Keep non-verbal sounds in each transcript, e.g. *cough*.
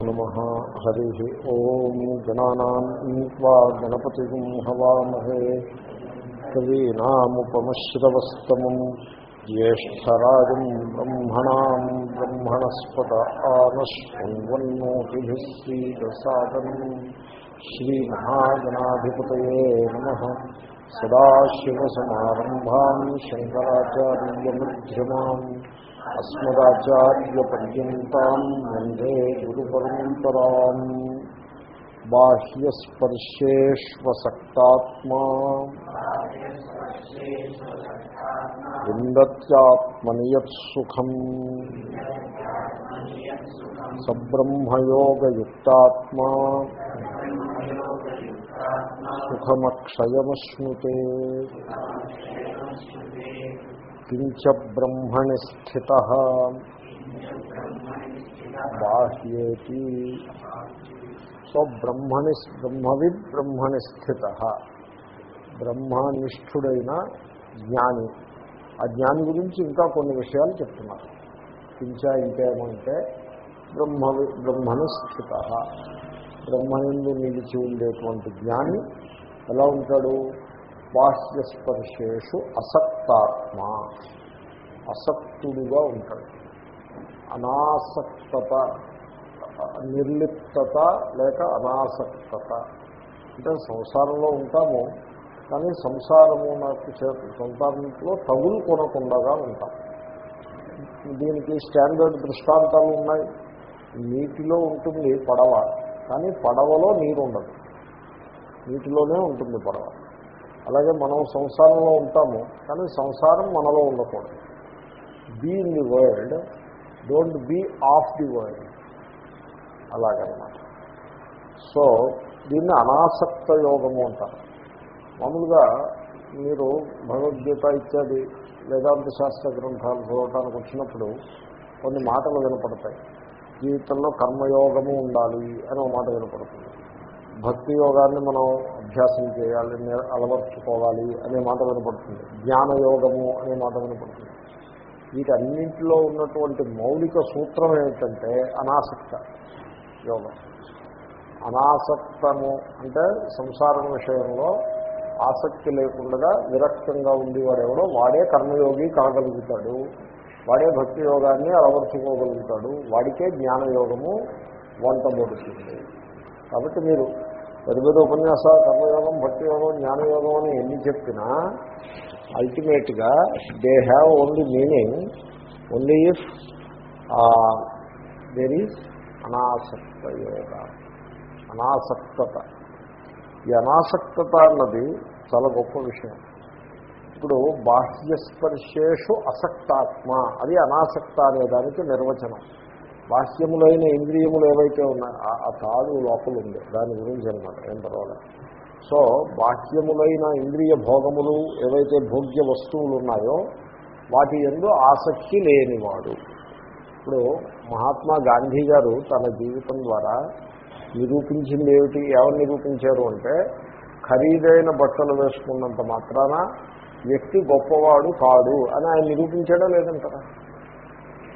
నమ హరి ఓం గణానా గణపతి హవామహే కవీనాముపమశ్రవస్తమం జ్యేష్టరాజం బ్రహ్మణా బ్రహ్మణస్పత ఆనశ్వన్వన్నోతిభిస్సీదసాదనం శ్రీమహాగణాధిపతయే నమ సదాశివసమారంభా శంకరాచార్యమ్యమాన్ అస్మదాచార్యపర్యంతం వందే గురుపరంపరాం. బాహ్యస్పర్శేష్వసక్తాత్మా. విందత్యాత్మనియత్సుఖం సబ్రహ్మయోగయుక్తాత్మా. సుఖమక్షయమశ్ను కించ బ్రహ్మణి స్థిత బాహ్యేతి సో బ్రహ్మణి బ్రహ్మవిద్ బ్రహ్మణి స్థిత బ్రహ్మనిష్ఠుడైన జ్ఞాని। ఆ జ్ఞాని గురించి ఇంకా కొన్ని విషయాలు చెప్తున్నారు. కించ ఇంకేమంటే బ్రహ్మవి బ్రహ్మణి స్థిత బ్రహ్మయందు నిలిచి ఉండేటువంటి జ్ఞాని ఎలా ఉంటాడు? బాహ్యస్పర్శేషు అసక్తాత్మ. అసక్తుడుగా ఉంటాడు. అనాసక్తత నిర్లిప్తత లేక అనాసక్తత. అంటే సంసారంలో ఉంటాము కానీ సంసారము నాకు సంసారంలో తగులు కొనకుండా ఉంటాం. దీనికి స్టాండర్డ్ దృష్టాంతాలు ఉన్నాయి. నీటిలో ఉంటుంది పడవ కానీ పడవలో నీరు ఉండదు నీటిలోనే ఉంటుంది పడవ. అలాగే మనం సంసారంలో ఉంటాము కానీ సంసారం మనలో ఉండకూడదు. Be in the world don't be of the world అలాగనమాట. సో దీన్ని అనాసక్త యోగము అంటారు. మామూలుగా మీరు భగవద్గీత ఇత్యాది వేదాంత శాస్త్ర గ్రంథాలు చదవటానికి వచ్చినప్పుడు కొన్ని మాటలు వినపడతాయి. జీవితంలో కర్మయోగము ఉండాలి అని ఒక మాట వినపడుతుంది. భక్తి యోగాన్ని మనం అభ్యాసం చేయాలి అలవర్చుకోవాలి అనే మాట వినపడుతుంది. జ్ఞానయోగము అనే మాట వినపడుతుంది. వీటన్నింటిలో ఉన్నటువంటి మౌలిక సూత్రం ఏమిటంటే అనాసక్త యోగం. అనాసక్తము అంటే సంసారం విషయంలో ఆసక్తి లేకుండా విరక్తంగా ఉండేవాడెవడో వాడే కర్మయోగి కాగలుగుతాడు. వాడే భక్తి యోగాన్ని అలవర్చుకోగలుగుతాడు. వాడికే జ్ఞానయోగము వంటబడుతుంది. కాబట్టి మీరు పెద్ద పెద్ద ఉపన్యాసాలు కర్మయోగం భక్తియోగం జ్ఞానయోగం అని ఎన్ని చెప్పినా అల్టిమేట్గా they have only meaning only if there is anasakta yoga. అనాసక్తత. ఈ అనాసక్తత అన్నది చాలా గొప్ప విషయం. ఇప్పుడు బాహ్యస్పర్శేషు అసక్తాత్మ. అది అనాసక్త అనే దానికి నిర్వచనం. బాహ్యములైన ఇంద్రియములు ఏవైతే ఉన్నాయో ఆ తాడు లోపల ఉంది దాని గురించి అనమాట ఏం పర్వాలేదు. సో బాహ్యములైన ఇంద్రియ భోగములు ఏవైతే భోగ్య వస్తువులు ఉన్నాయో వాటి ఎందు ఆసక్తి లేనివాడు. ఇప్పుడు మహాత్మా గాంధీ గారు తన జీవితం ద్వారా నిరూపించింది ఏమిటి ఎవరు నిరూపించారు అంటే ఖరీదైన బట్టలు వేసుకున్నంత మాత్రాన వ్యక్తి గొప్పవాడు కాడు అని ఆయన నిరూపించడం లేదంటారా?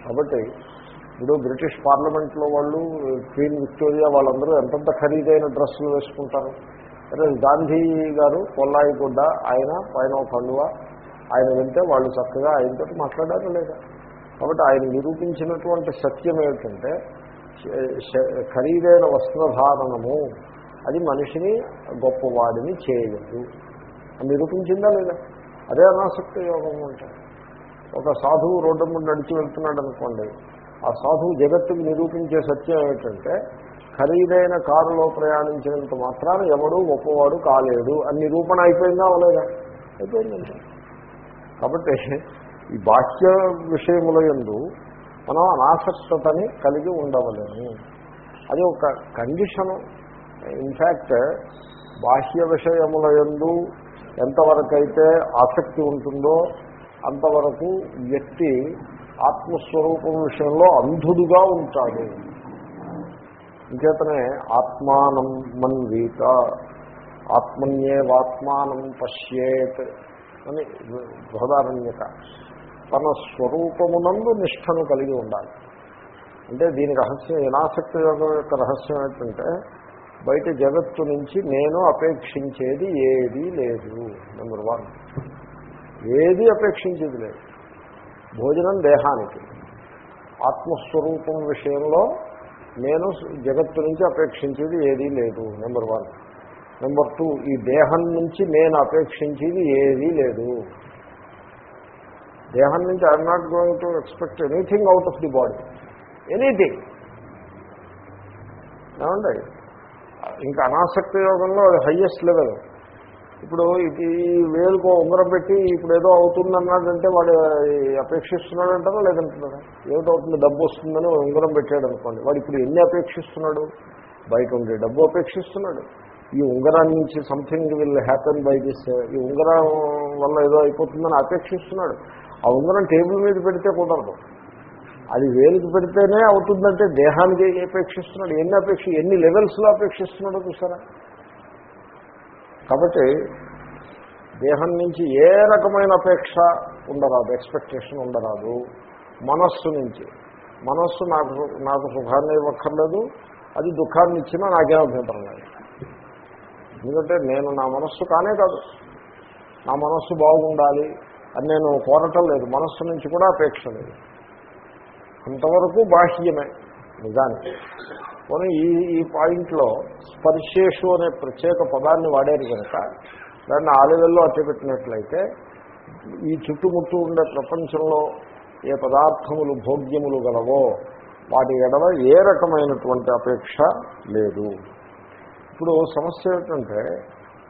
కాబట్టి ఇప్పుడు బ్రిటిష్ పార్లమెంట్లో వాళ్ళు క్వీన్ విక్టోరియా వాళ్ళందరూ ఎంతంత ఖరీదైన డ్రెస్సులు వేసుకుంటారు? అదే గాంధీ గారు కొల్లాయి గుడ్డ ఆయన పైన పండుగ ఆయన వెళ్తే వాళ్ళు చక్కగా ఆయనతో మాట్లాడారు లేదా? కాబట్టి ఆయన నిరూపించినటువంటి సత్యం ఏమిటంటే ఖరీదైన వస్త్రధారణము అది మనిషిని గొప్పవాడిని చేయలేదు నిరూపించిందా లేదా? అదే అనాసక్తి యోగం అంటే ఒక సాధువు రోడ్డు ముందు నడిచి వెళ్తున్నాడు అనుకోండి ఆ సాధువు జగత్తుకు నిరూపించే సత్యం ఏమిటంటే ఖరీదైన కారులో ప్రయాణించినంత మాత్రాన ఎవడూ గొప్పవాడు కాలేడు అని నిరూపణ అయిపోయిందా అవలేదా? అయిపోయిందంటే కాబట్టి ఈ బాహ్య విషయముల ఎందు మనం అనాసక్తని కలిగి ఉండవలేము. అది ఒక కండిషను. ఇన్ఫ్యాక్ట్ బాహ్య విషయముల ఎందు ఎంతవరకైతే ఆసక్తి ఉంటుందో అంతవరకు వ్యక్తి ఆత్మస్వరూపం విషయంలో అంధుడుగా ఉంటాడు. ఇంకేతనే ఆత్మానం మన్వీత ఆత్మన్యేవాత్మానం పశ్యేత్ అని బృహదారణ్యత తన స్వరూపమునందు నిష్టను కలిగి ఉండాలి. అంటే దీని రహస్యం వినాశక్తి యొక్క రహస్యం ఏంటంటే బయట జగత్తు నుంచి నేను అపేక్షించేది ఏదీ లేదు. నెంబర్ వన్ ఏది అపేక్షించేది లేదు. భోజనం దేహానికి. ఆత్మస్వరూపం విషయంలో నేను జగత్తు నుంచి అపేక్షించేది ఏదీ లేదు నెంబర్ వన్ నెంబర్ టూ ఈ దేహం నుంచి నేను అపేక్షించేది ఏదీ లేదు. దేహం నుంచి I'm not going to expect anything out of the body anything ఏమండి? ఇంకా అనాసక్తి యోగంలో అది హయ్యెస్ట్ లెవెల్ ఇప్పుడు ఇది వేలుకో ఉంగరం పెట్టి ఇప్పుడు ఏదో అవుతుందన్నాడంటే వాడు అపేక్షిస్తున్నాడు అంటారా లేదంటున్నారా? ఏమిటవుతుంది? డబ్బు వస్తుందని ఉంగరం పెట్టాడు అనుకోండి. వాడు ఇప్పుడు ఎన్ని అపేక్షిస్తున్నాడు? బయట ఉండే డబ్బు అపేక్షిస్తున్నాడు. ఈ ఉంగరాన్ని నుంచి something will happen by this ఈ ఉంగరం వల్ల ఏదో అయిపోతుందని అపేక్షిస్తున్నాడు. ఆ ఉంగరం టేబుల్ మీద పెడితే కుదరదు. అది వేలికి పెడితేనే అవుతుందంటే దేహానికి అపేక్షిస్తున్నాడు. ఎన్ని అపేక్ష ఎన్ని లెవెల్స్లో అపేక్షిస్తున్నాడో చూసారా? కాబట్టి దేహం నుంచి ఏ రకమైన అపేక్ష ఉండరాదు ఎక్స్పెక్టేషన్ ఉండరాదు. మనస్సు నుంచి. మనస్సు నాకు నాకు సుఖాన్ని ఇవ్వక్కర్లేదు అది దుఃఖాన్ని ఇచ్చినా నాకేం అభ్యంతరం లేదు. ఎందుకంటే నేను నా మనస్సు కానే కాదు. నా మనస్సు బాగుండాలి అని నేను కోరటం లేదు. మనస్సు నుంచి కూడా అపేక్ష లేదు. అంతవరకు బాహ్యమే నిజానికి. పోనీ ఈ ఈ పాయింట్లో స్పర్శేషు అనే ప్రత్యేక పదాన్ని వాడారు కనుక దాన్ని ఆ లెవెల్లో అట్టపెట్టినట్లయితే ఈ చుట్టుముట్టు ఉండే ప్రపంచంలో ఏ పదార్థములు భోగ్యములు గలవో వాటి ఎడవ ఏ రకమైనటువంటి అపేక్ష లేదు. ఇప్పుడు సమస్య ఏమిటంటే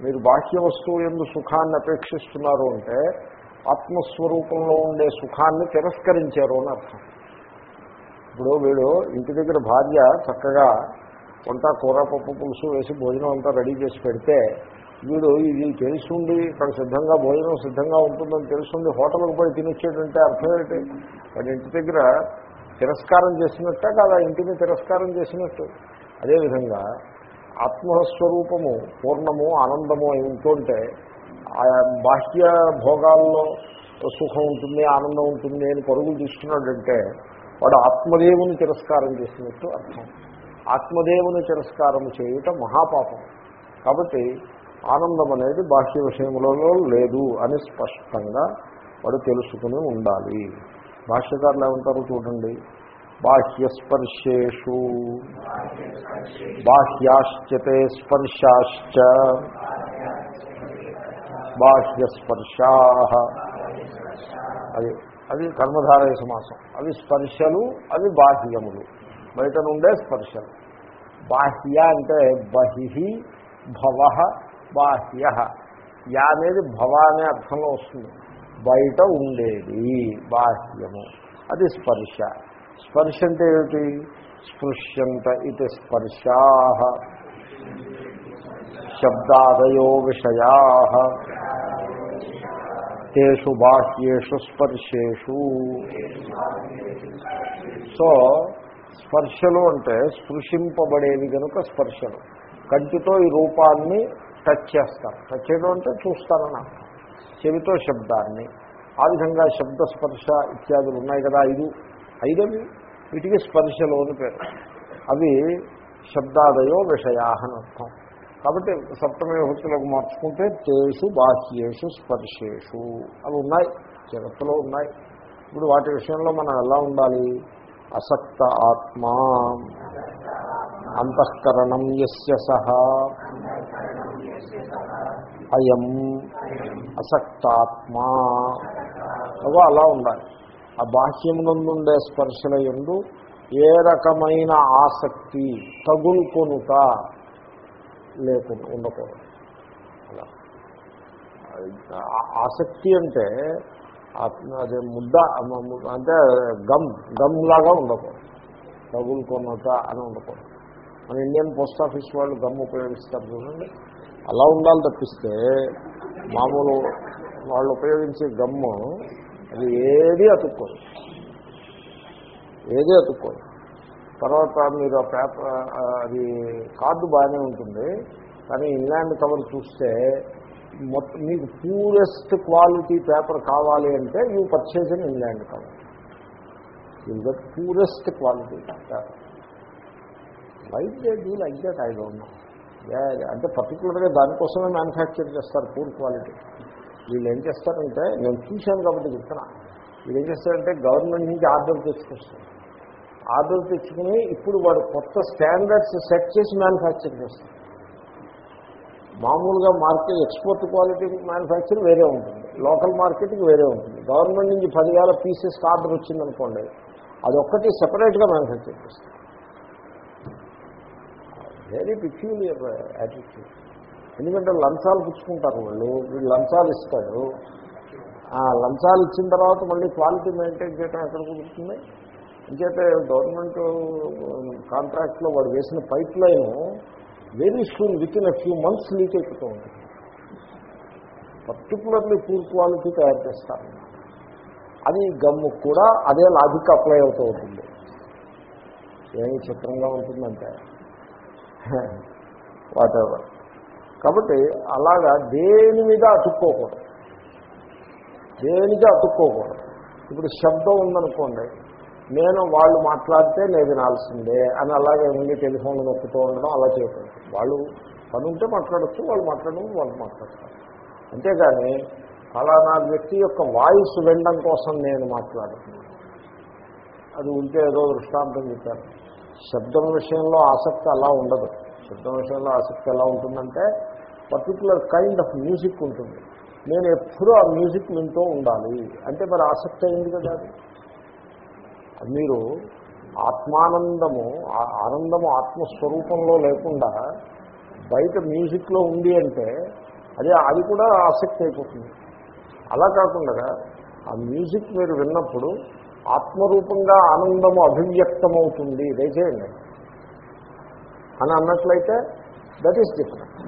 మీరు బాహ్య వస్తువు ఎందు సుఖాన్ని అపేక్షిస్తున్నారు అంటే ఆత్మస్వరూపంలో ఉండే సుఖాన్ని తిరస్కరించారు అని అర్థం. ఇప్పుడు వీడు ఇంటి దగ్గర భార్య చక్కగా వంట కూర పప్పు పులుసు వేసి భోజనం అంతా రెడీ చేసి పెడితే వీడు ఇది తెలుసుండి ఇక్కడ సిద్ధంగా భోజనం సిద్ధంగా ఉంటుందని తెలుసుండి హోటల్కి పోయి తినొచ్చేటంటే అర్థం ఏంటి? వాడి ఇంటి దగ్గర తిరస్కారం చేసినట్టే కాదా? ఇంటిని తిరస్కారం చేసినట్టు. అదేవిధంగా ఆత్మస్వరూపము పూర్ణము ఆనందము అయి ఉంటుంటే ఆ బాహ్య భోగాల్లో సుఖం ఉంటుంది ఆనందం ఉంటుంది అని పరుగులు తీసుకున్నాడంటే వాడు ఆత్మదేవుని తిరస్కారం చేసినట్టు అర్థం. ఆత్మదేవుని తిరస్కారం చేయుట మహాపాపం. కాబట్టి ఆనందం అనేది బాహ్య విషయములలో లేదు అని స్పష్టంగా వాడు తెలుసుకుని ఉండాలి. భాష్యకారులు ఏమంటారు చూడండి? బాహ్యస్పర్శేషు బాహ్యాశ్చతే స్పర్శాశ్చ. బాహ్యస్పర్శా అది. అవి కర్మధారయ సమాసం అవి స్పర్శలు అవి బాహ్యములు. బయట నుండే స్పర్శలు. బాహ్య అంటే బహి భవ బాహ్య. యా అనేది భవ అనే అర్థంలో వస్తుంది. బయట ఉండేది బాహ్యము. అది స్పర్శ. స్పర్శ అంటే ఏమిటి? స్పృశ్యంత ఇది స్పర్శా. శబ్దాదయో విషయా. తేషు బాహ్యేషు స్పర్శేషు. సో స్పర్శలు అంటే స్పృశింపబడేవి కనుక స్పర్శలు. కంటితో ఈ రూపాన్ని టచ్ చేస్తారు. టచ్ చేయడం అంటే చూస్తారని అర్థం. చెవితో శబ్దాన్ని. ఆ విధంగా శబ్ద స్పర్శ ఇత్యాదులు ఉన్నాయి కదా ఐదు. ఐదవి? వీటికి స్పర్శలు అని పేరు. అవి శబ్దాదయో విషయా అని అర్థం కాబట్టి సప్తమ విభక్తులకు మార్చుకుంటే తేషు బాహ్యేషు స్పర్శేషు. అవి ఉన్నాయి జగత్తులో ఉన్నాయి. ఇప్పుడు వాటి విషయంలో మనం ఎలా ఉండాలి? అసక్త ఆత్మా. అంతఃకరణం ఎస్య సహ. అయం. అసక్తాత్మా. అగో అలా ఉండాలి. ఆ బాహ్యమునందుండే స్పర్శల ఎందు ఏ రకమైన ఆసక్తి తగులుకొనుట లేకుండా ఉండకూడదు. అలా. ఆసక్తి అంటే అదే ముద్ద అంటే గమ్ గమ్ లాగా ఉండకూడదు. తగులుకొనుట అని ఉండకూడదు. మన ఇండియన్ పోస్ట్ ఆఫీస్ వాళ్ళు గమ్ ఉపయోగిస్తారు చూడండి. అలా ఉండాలి తప్పిస్తే మామూలు వాళ్ళు ఉపయోగించే గమ్ము అది ఏది అతుక్కోదు. ఏది అతుక్కోదు. తర్వాత మీరు ఆ పేపర్ అది కార్డు బాగానే ఉంటుంది. కానీ ఇంగ్లాండ్ కవర్ చూస్తే మొత్తం మీకు పూరెస్ట్ క్వాలిటీ పేపర్ కావాలి అంటే you purchase in England cover ఇది get purest quality white they do like that I don't know అంటే పర్టికులర్గా దానికోసమే మ్యానుఫ్యాక్చర్ చేస్తారు పూర్ క్వాలిటీ వీళ్ళు ఏం చేస్తారంటే నేను చూశాను కాబట్టి చెప్తున్నా. వీళ్ళు ఏం చేస్తారంటే గవర్నమెంట్ నుంచి ఆర్డర్ తీసుకొస్తారు ఆర్డర్ తెచ్చుకుని ఇప్పుడు వాడు కొత్త స్టాండర్డ్స్ సెట్ చేసి మ్యానుఫ్యాక్చర్ చేస్తారు మామూలుగా మార్కెట్ ఎక్స్పోర్ట్ క్వాలిటీ మ్యానుఫ్యాక్చర్ వేరే ఉంటుంది. లోకల్ మార్కెట్కి వేరే ఉంటుంది. గవర్నమెంట్ నుంచి పదివేల పీసెస్ ఆర్డర్ వచ్చిందనుకోండి అదొక్కటి సపరేట్గా మ్యానుఫ్యాక్చర్ చేస్తారు వెరీ పిక్యూలియర్ యాటిట్యూడ్ ఎందుకంటే లంచాలు పుచ్చుకుంటారు వాళ్ళు. వీళ్ళు లంచాలు ఇస్తాడు. ఆ లంచాలు ఇచ్చిన తర్వాత మళ్ళీ క్వాలిటీ మెయింటైన్ చేయడం ఎక్కడ కుదురుతుంది? ఇంకైతే గవర్నమెంట్ కాంట్రాక్ట్లో వాడు వేసిన pipeline very soon within a few months leak అయిపోతూ ఉంటుంది. పర్టికులర్లీ పూర్ క్వాలిటీ తయారు చేస్తారు. అది గమ్ము కూడా అదే లాజిక్ అప్లై అవుతూ ఉంటుంది. ఏమి చిత్రంగా ఉంటుందంటే? వాటెవర్ కాబట్టి అలాగా దేని మీద అతుక్కోకూడదు. దేనికి అతుక్కోకూడదు. ఇప్పుడు శబ్దం ఉందనుకోండి నేను వాళ్ళు మాట్లాడితే నేను వినాల్సిందే అని అలాగే ఉండి టెలిఫోన్లు నొక్కుతూ ఉండడం అలా చేయకూడదు. వాళ్ళు పని ఉంటే మాట్లాడచ్చు వాళ్ళు మాట్లాడడం వాళ్ళు మాట్లాడతారు. అంతేగాని ఫలానా వ్యక్తి యొక్క వాయిస్ వినడం కోసం నేను మాట్లాడుతున్నాను. అది ఉంటే ఏదో దృష్టాంతం చెప్పాను శబ్దం విషయంలో ఆసక్తి అలా ఉండదు. శబ్దం విషయంలో ఆసక్తి ఎలా ఉంటుందంటే పర్టికులర్ కైండ్ ఆఫ్ మ్యూజిక్ ఉంటుంది. నేను ఎప్పుడూ ఆ మ్యూజిక్ వింటూ ఉండాలి. అంటే మరి ఆసక్తి అయింది కదా అది? మీరు ఆత్మానందము ఆ ఆనందము ఆత్మస్వరూపంలో లేకుండా బయట మ్యూజిక్లో ఉంది అంటే అదే అది కూడా ఆసక్తి అయిపోతుంది. అలా కాకుండా ఆ మ్యూజిక్ మీరు విన్నప్పుడు ఆత్మరూపంగా ఆనందము అభివ్యక్తమవుతుంది. దయచేయండి అని అన్నట్లయితే that is different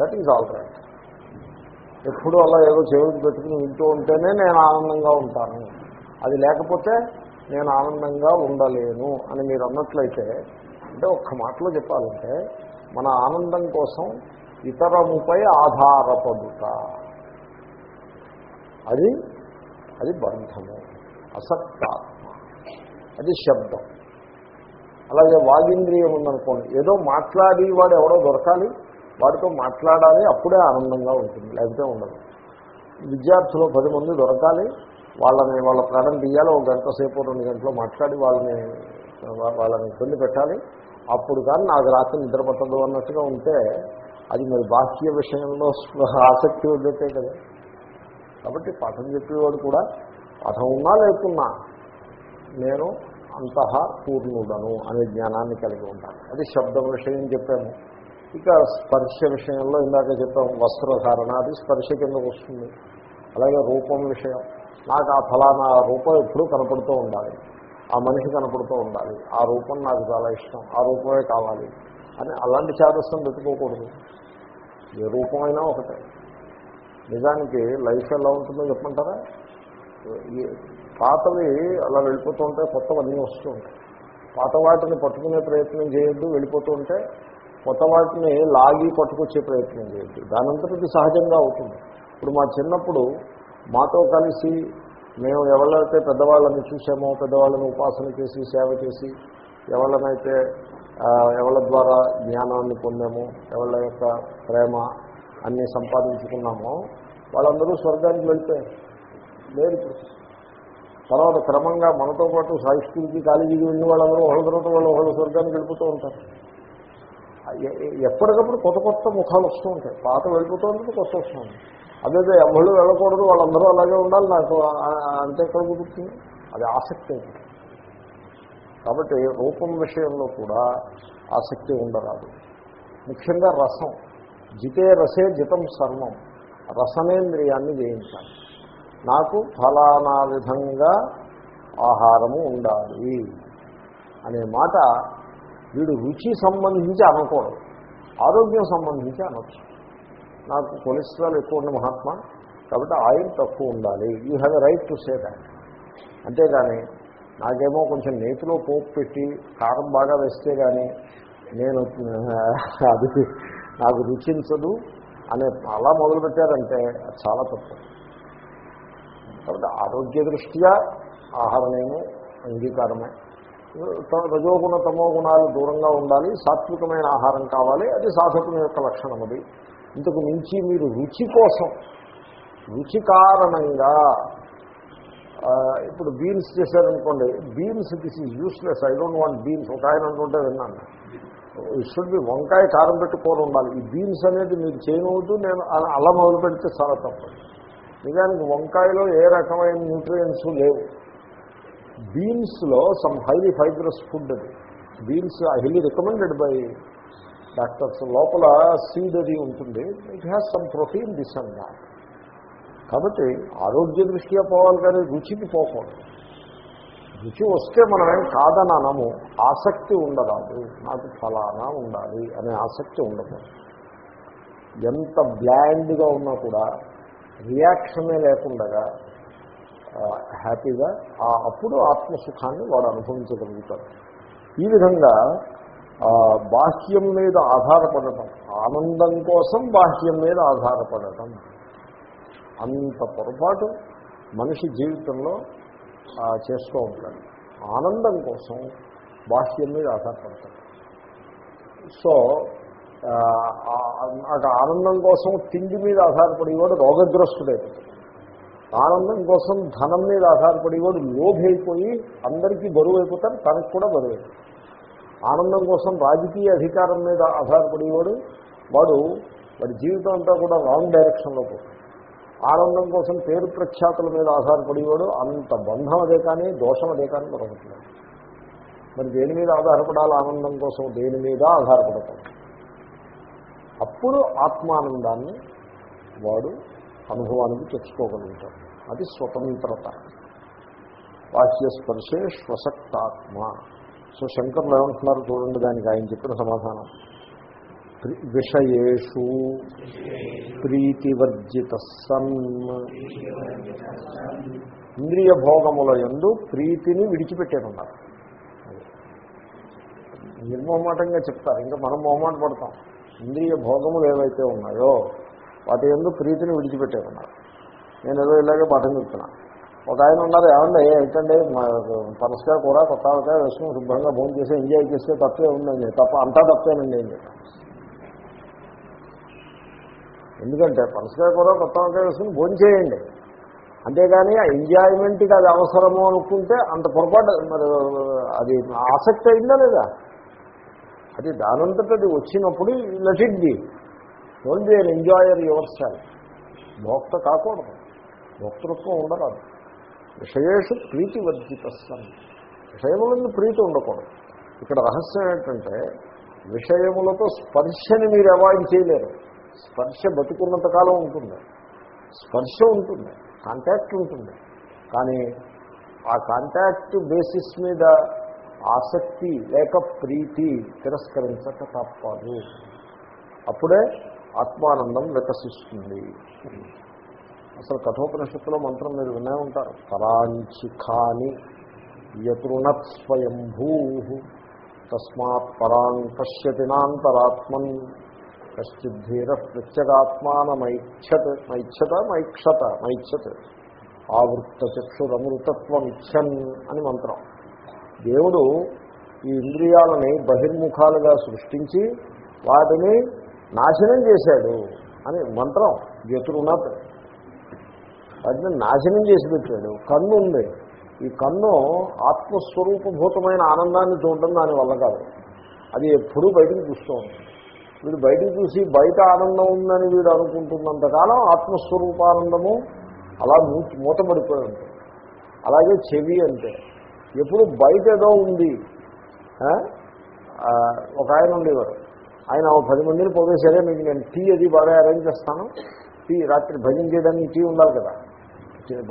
that is all right ఎప్పుడు అలా ఏదో చెవులకు పెట్టుకుని వింటూ ఉంటేనే నేను ఆనందంగా ఉంటాను. అది లేకపోతే నేను ఆనందంగా ఉండలేను అని మీరు అన్నట్లయితే అంటే ఒక్క మాటలో చెప్పాలంటే మన ఆనందం కోసం ఇతరముపై ఆధారపడుట. అది అది బంధము అసక్తాత్మ. అది శబ్దం. అలాగే వాగింద్రియం ఉందనుకోండి ఏదో మాట్లాడి వాడు ఎవడో దొరకాలి వాడితో మాట్లాడాలి అప్పుడే ఆనందంగా ఉంటుంది లేకపోతే ఉండదు. విద్యార్థులు పది మంది దొరకాలి వాళ్ళని వాళ్ళ ప్రాణం తీయాలి ఒక గంట సేపు రెండు గంటలో మాట్లాడి వాళ్ళని వాళ్ళని ఇబ్బంది పెట్టాలి. అప్పుడు కానీ నాకు రాత్రి నిద్ర పట్టదు అన్నట్టుగా ఉంటే అది మరి బాహ్య విషయంలో ఆసక్తి ఉండేటే కదా. కాబట్టి పాఠం చెప్పేవాడు కూడా పాఠం ఉన్నా లేకున్నా నేను అంతః పూర్ణుడను అనే జ్ఞానాన్ని కలిగి ఉంటాను. అది శబ్దం విషయం చెప్పాము. ఇక స్పర్శ విషయంలో ఇందాక చెప్పాము వస్త్రధారణ అది స్పర్శ కిందకు వస్తుంది. అలాగే రూపం విషయం. నాకు ఆ ఫలానా రూపం ఎప్పుడూ కనపడుతూ ఉండాలి. ఆ మనిషి కనపడుతూ ఉండాలి. ఆ రూపం నాకు చాలా ఇష్టం. ఆ రూపమే కావాలి అని అలాంటి చేతస్థం పెట్టుకోకూడదు ఏ రూపమైనా ఒకటే. నిజానికి లైఫ్ ఎలా ఉంటుందో చెప్పమంటారా? పాతవి అలా వెళ్ళిపోతూ ఉంటాయి కొత్తవన్నీ వస్తూ ఉంటాయి. పాత వాటిని పట్టుకునే ప్రయత్నం చేయొద్దు వెళ్ళిపోతూ ఉంటే కొత్త వాటిని లాగి పట్టుకొచ్చే ప్రయత్నం చేయొద్దు. దానంతటిది సహజంగా అవుతుంది. ఇప్పుడు మా చిన్నప్పుడు మాతో కలిసి మేము ఎవరైతే పెద్దవాళ్ళని చూసామో పెద్దవాళ్ళని ఉపాసన చేసి సేవ చేసి ఎవరినైతే ఎవరి ద్వారా జ్ఞానాన్ని పొందామో ఎవరి యొక్క ప్రేమ అన్నీ సంపాదించుకున్నామో వాళ్ళందరూ స్వర్గానికి వెళ్ళిపోయారు లేదు. తర్వాత క్రమంగా మనతో పాటు హై స్కూల్కి కాలేజీకి వెళ్ళిన వాళ్ళందరూ ఒకళ్ళ తర్వాత వాళ్ళు ఒకళ్ళు స్వర్గానికి వెళ్ళిపోతూ ఉంటారు. ఎప్పటికప్పుడు కొత్త కొత్త ముఖాలు వస్తూ ఉంటాయి. పాత వెళ్ళిపోతూ ఉంటుంది కొత్త వస్తూ ఉంటుంది అదే ఎవరు వెళ్ళకూడదు వాళ్ళందరూ అలాగే ఉండాలి నాకు అంతే ఎక్కడ కుదురుతుంది? అది ఆసక్తి ఉంటుంది కాబట్టి రూపం విషయంలో కూడా ఆసక్తి ఉండరాదు. ముఖ్యంగా రసం. జితే రసే జితం సర్వం. రసనేంద్రియాన్ని జయించాలి. నాకు ఫలానా విధంగా ఆహారము ఉండాలి అనే మాట వీడు రుచి సంబంధించి అనకూడదు. ఆరోగ్యం సంబంధించి అనొచ్చు. నాకు కొలెస్ట్రాల్ ఎక్కువ ఉన్న మహాత్మా కాబట్టి ఆయిల్ తక్కువ ఉండాలి. You have a right to say that. అంతేగాని నాకేమో కొంచెం నేతిలో పోపు పెట్టి కారం బాగా వేస్తే కానీ నేను *laughs* అది నాకు రుచించదు అనే అలా మొదలుపెట్టారంటే చాలా తప్పు. కాబట్టి ఆరోగ్య దృష్ట్యా ఆహారమేమో అంగీకారమే. రజోగుణ తమో గుణాలు దూరంగా ఉండాలి సాత్వికమైన ఆహారం కావాలి అది సాధకుల యొక్క లక్షణం అది. ఇంతకు మించి మీరు రుచి కోసం రుచి కారణంగా ఇప్పుడు బీన్స్ చేశారనుకోండి beans this is useless I don't want beans ఒక ఆయన అనుకుంటే విన్నాను. ఇష్టడ్ బి వంకాయ కారం పెట్టుకోని ఉండాలి. ఈ బీన్స్ అనేది మీరు చేయనవద్దు నేను అలా మొదలు పెడితే చాలా తప్పు. నిజానికి వంకాయలో ఏ రకమైన న్యూట్రియన్స్ లేవు. బీన్స్లో సమ్ హైలీ ఫైబ్రస్ ఫుడ్ అది. Beans highly recommended by doctors లోపల సీడ్ అది ఉంటుంది. It has some protein this and that కాబట్టి ఆరోగ్య దృష్ట్యా పోవాలి కానీ రుచికి పోకూడదు. రుచి వస్తే మనమేం కాదని అనము. ఆసక్తి ఉండరాదు. నాకు ఫలానా ఉండాలి అనే ఆసక్తి ఉండదు. ఎంత బ్లాండ్గా ఉన్నా కూడా రియాక్షనే లేకుండా హ్యాపీగా ఆ అప్పుడు ఆత్మసుఖాన్ని వాడు అనుభవించగలుగుతాడు. ఈ విధంగా బాహ్యం మీద ఆధారపడటం ఆనందం కోసం బాహ్యం మీద ఆధారపడటం అంత పొరపాటు మనిషి జీవితంలో చేస్తూ ఉంటాడు. ఆనందం కోసం బాహ్యం మీద ఆధారపడతాడు. సో నాకు ఆనందం కోసం తిండి మీద ఆధారపడేవాడు రోగగ్రస్తుడైపోతాడు. ఆనందం కోసం ధనం మీద ఆధారపడేవాడు లోభైపోయి అందరికీ బరువు అయిపోతారు తనకు కూడా బరువు ఆనందం కోసం రాజకీయ అధికారం మీద ఆధారపడేవాడు వాడు వాడి జీవితం అంతా కూడా రాంగ్ డైరెక్షన్లో పోతుంది ఆనందం కోసం పేరు ప్రఖ్యాతుల మీద ఆధారపడేవాడు అంత బంధం అదే కానీ దోషం అదే కానీ మరొకట్లేదు మరి దేని మీద ఆధారపడాలి ఆనందం కోసం? దేని మీద ఆధారపడతాడు? అప్పుడు ఆత్మానందాన్ని వాడు అనుభవానికి తెచ్చుకోగలుగుతాం అది స్వతంత్రత. వాచ్యస్పర్శే శ్వసక్తాత్మ సో శంకర్లు ఏమంటున్నారు చూడండి దానికి ఆయన చెప్పిన సమాధానం. విషయేషు ప్రీతివర్జిత సన్ ఇంద్రియ భోగముల ఎందు ప్రీతిని విడిచిపెట్టేనున్నారు నిర్మోహమాటంగా చెప్తారు. ఇంకా మనం మొహమాట పడతాం. ఇంద్రియ భోగములు ఏవైతే ఉన్నాయో వాటి ఎందు ప్రీతిని విడిచిపెట్టేనున్నారు నేను ఏదో ఇలాగే పాఠం చెప్తున్నా. ఒక ఆయన ఉన్నారు ఏమండి ఏంటంటే పనసకాయ కూర కొత్త వేసుకుని శుభ్రంగా భోజనం చేసి ఎంజాయ్ చేస్తే తప్పే ఉందండి తప్ప అంతా తప్పేనండి ఏం ఎందుకంటే పనసకాయ కూర కొత్త ఆవకాయ వేసుకుని భోజనం చేయండి. అంతేగాని ఎంజాయ్మెంట్కి అది అవసరము అనుకుంటే అంత పొరపాటు మరి అది ఆసక్తి అయిందా లేదా? అది దానంతట అది వచ్చినప్పుడు లటిడ్ది only and enjoyer yourself భోక్త కాకూడదు. భోక్తృత్వం ఉండరాదు. విషయేషు ప్రీతి వర్జితస్థం విషయములందు ప్రీతి ఉండకూడదు. ఇక్కడ రహస్యం ఏంటంటే విషయములతో స్పర్శని మీరు అవాయిడ్ చేయలేరు. స్పర్శ బతుకున్నంతకాలం ఉంటుంది. స్పర్శ ఉంటుంది. కాంటాక్ట్ ఉంటుంది. కానీ ఆ కాంటాక్ట్ బేసిస్ మీద ఆసక్తి లేక ప్రీతి తిరస్కరించక తప్పదు. అప్పుడే ఆత్మానందం వికసిస్తుంది. అసలు కఠోపనిషత్తులో మంత్రం మీరు వినే ఉంటారు. పరాంచిఖాని యతృణత్ స్వయంభూ తస్మాత్ పరాన్ పశ్యతినాంతరాత్మన్ కశ్చిద్ధీర ప్రత్యేగాత్మానమైక్షత్ మైక్షత మైక్షత మైక్షత్ ఆవృత్త చక్షురమృతత్వం ఇచ్చన్ అని మంత్రం. దేవుడు ఈ ఇంద్రియాలని బహిర్ముఖాలుగా సృష్టించి వాటిని నాశనం చేశాడు అని మంత్రం జతురునాథ్ వాటిని నాశనం చేసి పెట్టాడు. కన్ను ఉంది. ఈ కన్ను ఆత్మస్వరూపభూతమైన ఆనందాన్ని చూడడం దాని వల్ల కాదు. అది ఎప్పుడూ బయటకు చూస్తూ ఉంటుంది వీడు బయటకు చూసి బయట ఆనందం ఉందని వీడు అనుకుంటున్నంతకాలం ఆత్మస్వరూపానందము అలా మూతపడిపోయి ఉంటుంది. అలాగే చెవి అంటే ఎప్పుడు బయట ఏదో ఉంది. ఒక ఆయన ఉండేవారు. ఆయన ఓ పది మందిని పోతే సరే మీకు నేను టీ అది బాగా అరేంజ్ చేస్తాను. టీ రాత్రి భజన చేయడానికి టీ ఉండాలి కదా.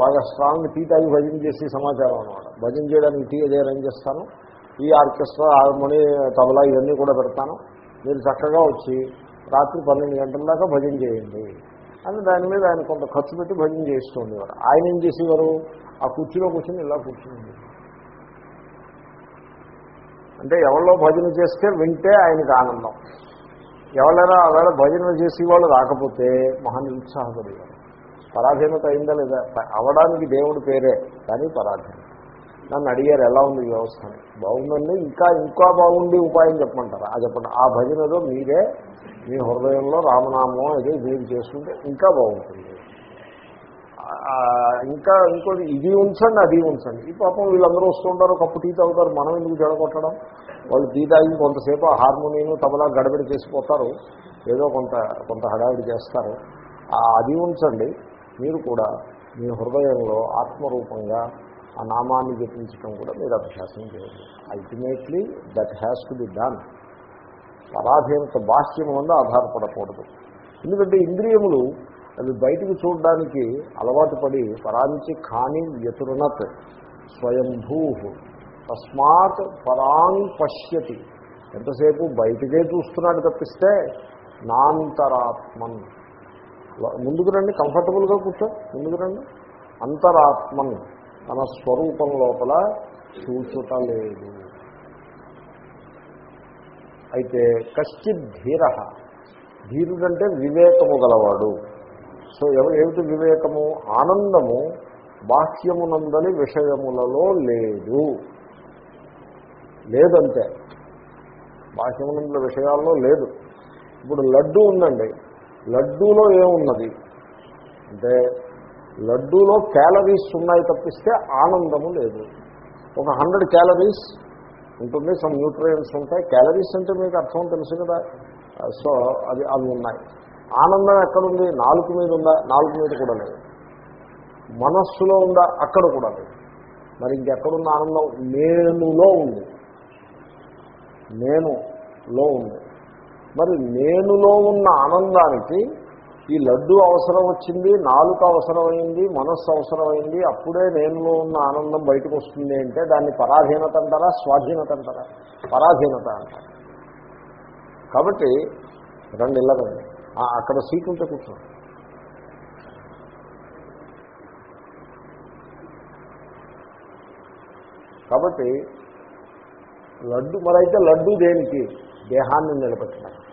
బాగా స్ట్రాంగ్ టీ తాగి భజన చేసి సమాచారం అనమాట భజన చేయడానికి టీ అదే అరేంజ్ చేస్తాను. ఈ ఆర్కెస్ట్రా హార్మోని తబలా ఇవన్నీ కూడా పెడతాను. మీరు చక్కగా వచ్చి రాత్రి పన్నెండు గంటల దాకా భజన చేయండి అని దాని మీద ఆయన కొంత ఖర్చు పెట్టి భజన చేస్తూ ఉండేవారు. ఆయన ఏం చేసేవారు? ఆ కుర్చీలో కూర్చొని ఇలా కూర్చుని అంటే ఎవరిలో భజన చేస్తే వింటే ఆయనకి ఆనందం. ఎవరైనా అలా భజన చేసేవాళ్ళు రాకపోతే మహా నిరుత్సాహపడేవారు పరాధీనత అయిందా లేదా? అవడానికి దేవుడి పేరే కానీ పరాధీనత నన్ను అడిగారు ఎలా ఉంది ఈ వ్యవస్థ బాగుందండి ఇంకా ఇంకా బాగుండి ఉపాయం చెప్పమంటారా? ఆ చెప్పండి ఆ భజనలో మీరే మీ హృదయంలో రామనామం ఏదో మీరు చేసుకుంటే ఇంకా బాగుంటుంది. ఇంకా ఇంకోటి ఇది ఉంచండి అది ఉంచండి. ఈ పాపం వీళ్ళందరూ వస్తుంటారు కప్పు టీ తాగుతారు మనం ఎందుకు జడగొట్టడం వాళ్ళు టీ తాగి కొంతసేపు హార్మోనియం తబలా గడబడి చేసిపోతారు ఏదో కొంత కొంత హడావిడి చేస్తారు. అది ఉంచండి. మీరు కూడా మీ హృదయంలో ఆత్మరూపంగా ఆ నామాన్ని జపించడం కూడా మీరు అభ్యాసం చేయండి. Ultimately that has to be done పరాధీనత బాహ్యం వల్ల ఆధారపడకూడదు. ఎందుకంటే ఇంద్రియములు అవి బయటికి చూడడానికి అలవాటు పడి పరాంచి కాని వ్యతురణత్ స్వయంభూ తస్మాత్ పరాన్ పశ్యతి. ఎంతసేపు బయటికే చూస్తున్నాడు తప్పిస్తే నాంతరాత్మన్. ముందుకు రండి కంఫర్టబుల్గా కూర్చో ముందుకు రండి. అంతరాత్మన్ తన స్వరూపం లోపల చూచుటలేదు. అయితే కశ్చిత్ ధీర. ధీరుడంటే వివేకము గలవాడు. సో ఎవరు ఏమిటి వివేకము? ఆనందము బాహ్యమునందని విషయములలో లేదు. లేదంతే బాహ్యమునందుల విషయాల్లో లేదు. ఇప్పుడు లడ్డు ఉందండి. లడ్డూలో ఏమున్నది? అంటే లడ్డూలో క్యాలరీస్ ఉన్నాయి తప్పిస్తే ఆనందము లేదు. ఒక హండ్రెడ్ క్యాలరీస్ ఉంటుంది సమ్ న్యూట్రియన్స్ ఉంటాయి. క్యాలరీస్ అంటే మీకు అర్థం తెలుసు కదా. సో అది అవి ఉన్నాయి. ఆనందం ఎక్కడుంది? నాలుగు మీద ఉందా? నాలుగు మీద కూడా లేదు. మనస్సులో ఉందా? అక్కడ కూడా లేదు. మరి ఇంకెక్కడున్న ఆనందం? నేనులో ఉంది. నేనులో ఉంది. మరి నేనులో ఉన్న ఆనందానికి ఈ లడ్డు అవసరం వచ్చింది నాలుక అవసరమైంది మనస్సు అవసరమైంది అప్పుడే నేనులో ఉన్న ఆనందం బయటకు వస్తుంది అంటే దాన్ని పరాధీనత అంటారా స్వాధీనత అంటారా? పరాధీనత అంటారు. కాబట్టి రెండు ఇళ్ళకండి అక్కడ సీట్ ఉంటే కూర్చోండి. కాబట్టి లడ్డు మరైతే లడ్డు దేనికి? దేహాన్ని నిలబెట్టడానికి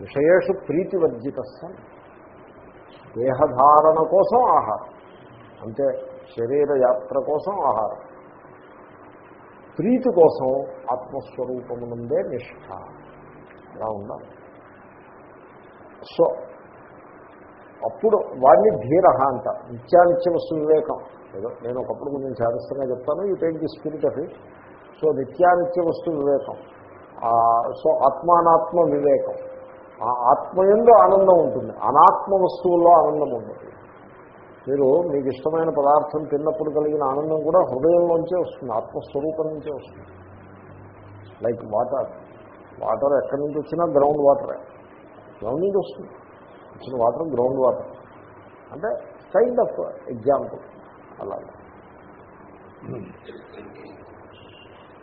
విషయేషు ప్రీతివర్జిత దేహధారణ కోసం ఆహారం. అంటే శరీర యాత్ర కోసం ఆహారం. ప్రీతి కోసం ఆత్మస్వరూపమునందే నిష్ఠ. అలా ఉండాలి? సో అప్పుడు వాడిని ధీర అంటారు నిత్యానిత్య వస్తు వివేకం. ఏదో నేను ఒకప్పుడు కొంచెం చేదస్తంగా చెప్తాను ఈ take the spirit of it so నిత్యానిత్య వస్తు వివేకం. సో ఆత్మానాత్మ వివేకం. ఆ ఆత్మయంలో ఆనందం ఉంటుంది. అనాత్మ వస్తువుల్లో ఆనందం ఉంటుంది. మీరు మీకు ఇష్టమైన పదార్థం తిన్నప్పుడు కలిగిన ఆనందం కూడా హృదయంలోంచే వస్తుంది ఆత్మస్వరూపం నుంచే వస్తుంది. లైక్ వాటర్ వాటర్ ఎక్కడి నుంచి వచ్చినా గ్రౌండ్ వాటరే గ్రౌండ్ నుంచి వస్తుంది. వచ్చిన వాటర్ గ్రౌండ్ వాటర్. అంటే కైండ్ ఆఫ్ ఎగ్జాంపుల్ అలాగే.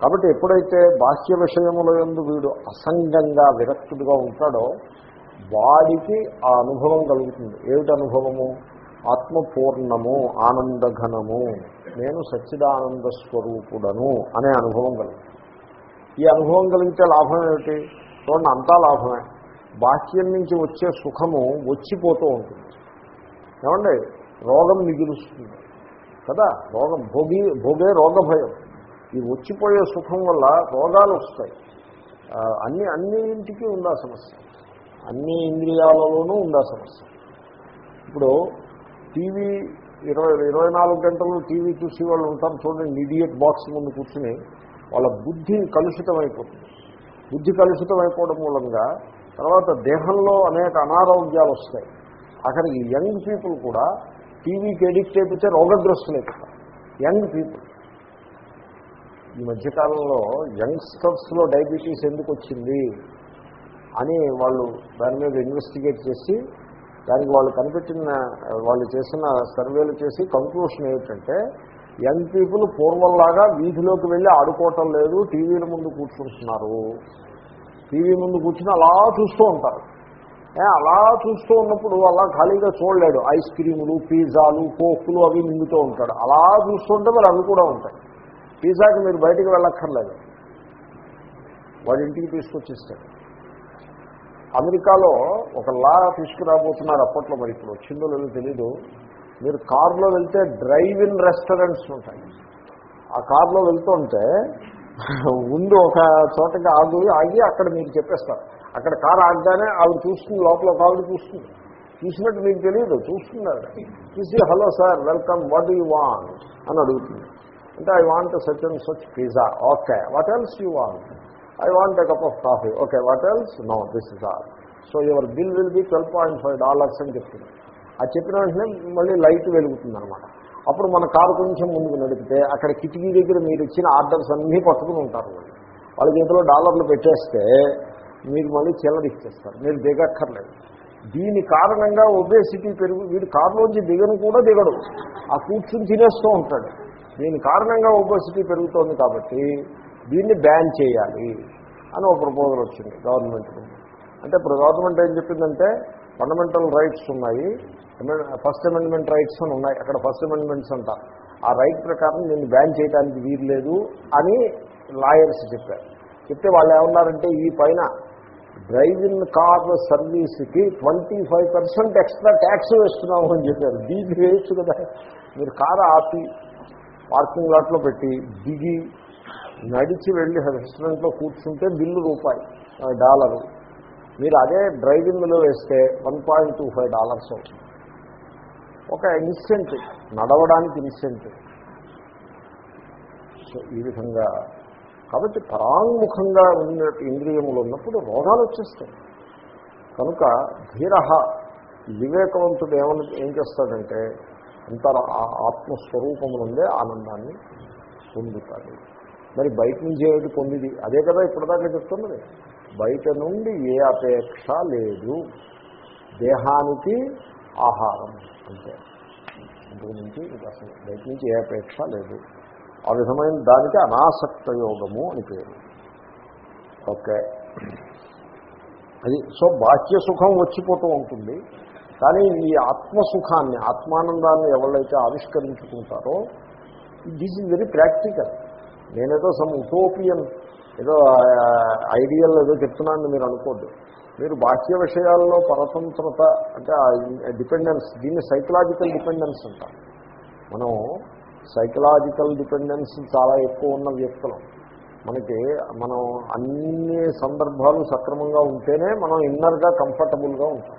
కాబట్టి ఎప్పుడైతే బాహ్య విషయముల ఎందు వీడు అసంగంగా విరక్తుడుగా ఉంటాడో వాడికి ఆ అనుభవం కలుగుతుంది. ఏమిటి అనుభవము? ఆత్మపూర్ణము ఆనందఘనము. నేను సచ్చిదానంద స్వరూపుడను అనే అనుభవం కలుగుతుంది. ఈ అనుభవం కలిగితే లాభం ఏమిటి? చూడండి అంతా లాభమే. బాహ్యం నుంచి వచ్చే సుఖము వచ్చిపోతూ ఉంటుంది. ఏమండి? రోగం మిగులుస్తుంది కదా? రోగం భోగి భోగే రోగ భయం ఈ వచ్చిపోయే సుఖం వల్ల రోగాలు వస్తాయి. అన్ని ఇంటికి ఉందా సమస్య? అన్ని ఇంద్రియాలలోనూ ఉందా సమస్య? ఇప్పుడు టీవీ ఇరవై ఇరవై నాలుగు గంటలు టీవీ చూసి వాళ్ళు ఉంటారు చూడండి ఇడియట్ బాక్స్ ముందు కూర్చుని వాళ్ళ బుద్ధి కలుషితం అయిపోతుంది బుద్ధి కలుషితం అయిపోవడం మూలంగా తర్వాత దేహంలో అనేక అనారోగ్యాలు వస్తాయి. అక్కడికి యంగ్ పీపుల్ కూడా టీవీకి ఎడిక్ట్ అయిపోతే రోగగ్రస్తులైపోతారు యంగ్ పీపుల్. ఈ మధ్యకాలంలో యంగ్స్టర్స్లో డయాబెటీస్ ఎందుకు వచ్చింది అని వాళ్ళు దాని మీద ఇన్వెస్టిగేట్ చేసి దానికి వాళ్ళు కనిపెట్టిన వాళ్ళు చేసిన సర్వేలు చేసి కంక్లూషన్ ఏమిటంటే యంగ్ పీపుల్ పూర్వంలాగా వీధిలోకి వెళ్ళి ఆడుకోవటం లేదు టీవీల ముందు కూర్చుంటున్నారు. టీవీ ముందు కూర్చుని అలా చూస్తూ ఉంటారు. అలా చూస్తూ ఉన్నప్పుడు అలా ఖాళీగా చూడలేడు. ఐస్ క్రీములు పిజ్జాలు కోకులు అవి మింగుతూ ఉంటాడు. అలా చూస్తుంటే మరి అవి కూడా ఉంటాయి. పిజ్జాకి మీరు బయటికి వెళ్ళక్కర్లేదు. వాడి ఇంటికి తీసుకొచ్చిస్తాడు అమెరికాలో ఒక లా తీసుకురాబోతున్నారు అప్పట్లో మరి ఇప్పుడు వచ్చిందో లేదో తెలీదు. మీరు కారులో వెళ్తే డ్రైవ్ ఇన్ రెస్టారెంట్స్ ఉంటాయి. ఆ కారులో వెళ్తుంటే ముందు ఒక చోటకి ఆగి ఆగి అక్కడ మీకు చెప్పేస్తారు. అక్కడ కారు ఆగగానే ఆవిడ చూస్తుంది లోపల ఒక ఆవిడ చూస్తుంది. చూసినట్టు మీకు తెలియదు చూస్తుంది చూసి hello sir welcome what you want అని అడుగుతుంది. అంటే I want such and such pizza okay what else you want I want a cup of coffee okay what else no this is all so your bill will be twelve point five dollars అని చెప్తుంది. అది చెప్పిన వెంటనే మళ్ళీ light వెలుగుతుంది అనమాట అప్పుడు మన కారు కొంచెం ముందుకు నడిపితే అక్కడ కిటికీ దగ్గర మీరు ఇచ్చిన ఆర్డర్స్ అన్నీ పట్టుకుని ఉంటారు వాళ్ళు. వాళ్ళ చేతిలో డాలర్లు పెట్టేస్తే మీరు మళ్ళీ చిల్లరిచ్చేస్తారు మీరు దిగక్కర్లేదు. దీని కారణంగా ఒబేసిటీ పెరుగు వీడు కారులోంచి దిగను కూడా దిగడు. ఆ కూర్చుని తినేస్తూ ఉంటాడు. దీని కారణంగా ఒబేసిటీ పెరుగుతోంది కాబట్టి దీన్ని బ్యాన్ చేయాలి అని ఒక ప్రపోజల్ వచ్చింది గవర్నమెంట్. అంటే ఇప్పుడు గవర్నమెంట్ ఏం చెప్పిందంటే ఫండమెంటల్ రైట్స్ ఉన్నాయి. ఫస్ట్ అమెండ్మెంట్ రైట్స్ అని ఉన్నాయి. అక్కడ ఫస్ట్ అమెండ్మెంట్స్ అంట. ఆ రైట్ ప్రకారం నేను బ్యాన్ చేయడానికి వీలు లేదు అని లాయర్స్ చెప్పారు. చెప్తే వాళ్ళు ఏమన్నారంటే ఈ పైన డ్రైవింగ్ కార్ సర్వీస్కి twenty five percent extra tax వేస్తున్నాము అని చెప్పారు. దీన్ని వేయచ్చు కదా. మీరు కారు ఆపి పార్కింగ్ లాట్లో పెట్టి దిగి నడిచి వెళ్ళి రెస్టారెంట్లో కూర్చుంటే బిల్లు రూపాయి డాలరు. మీరు అదే డ్రైవింగ్లో వేస్తే one point two five dollars అవుతుంది. ఒక ఇన్స్టెంట్ నడవడానికి ఇన్స్టెంట్. సో ఈ విధంగా కాబట్టి పరాంగుఖంగా ఉన్న ఇంద్రియములు ఉన్నప్పుడు రోగాలు వచ్చేస్తాయి. కనుక ధీర వివేకవంతుడు ఏమని ఏం చేస్తాడంటే అంతర ఆ- ఆత్మస్వరూపము నుండే ఆనందాన్ని పొందుతాడు. మరి బయట నుంచి ఏమిటి పొందిది? అదే కదా ఇప్పటిదాకా చెప్తున్నది. బయట నుండి ఏ అపేక్ష లేదు. దేహానికి ఆహారం అంతే ఇంటి నుంచి ఇంకా అసలు బయట నుంచి ఏ అపేక్ష లేదు. ఆ విధమైన దానికి అనాసక్త యోగము అని పేరు. ఓకే. అది సో బాహ్య సుఖం వచ్చిపోతూ ఉంటుంది. కానీ ఈ ఆత్మసుఖాన్ని ఆత్మానందాన్ని ఎవరైతే ఆవిష్కరించుకుంటారో దిస్ ఈజ్ వెరీ ప్రాక్టికల్. నేనేదో సమ్ ఉటోపియన్ ఏదో ఐడియల్ ఏదో చెప్తున్నానని మీరు అనుకోద్దు. మీరు బాహ్య విషయాల్లో పరతంత్రత అంటే డిపెండెన్స్ దీన్ని సైకలాజికల్ డిపెండెన్స్ అంటాం. మనం సైకలాజికల్ డిపెండెన్స్ చాలా ఎక్కువ ఉన్న వ్యక్తులం. మనకి మనం అన్ని సందర్భాలు సక్రమంగా ఉంటేనే మనం ఇన్నర్గా కంఫర్టబుల్గా ఉంటాం.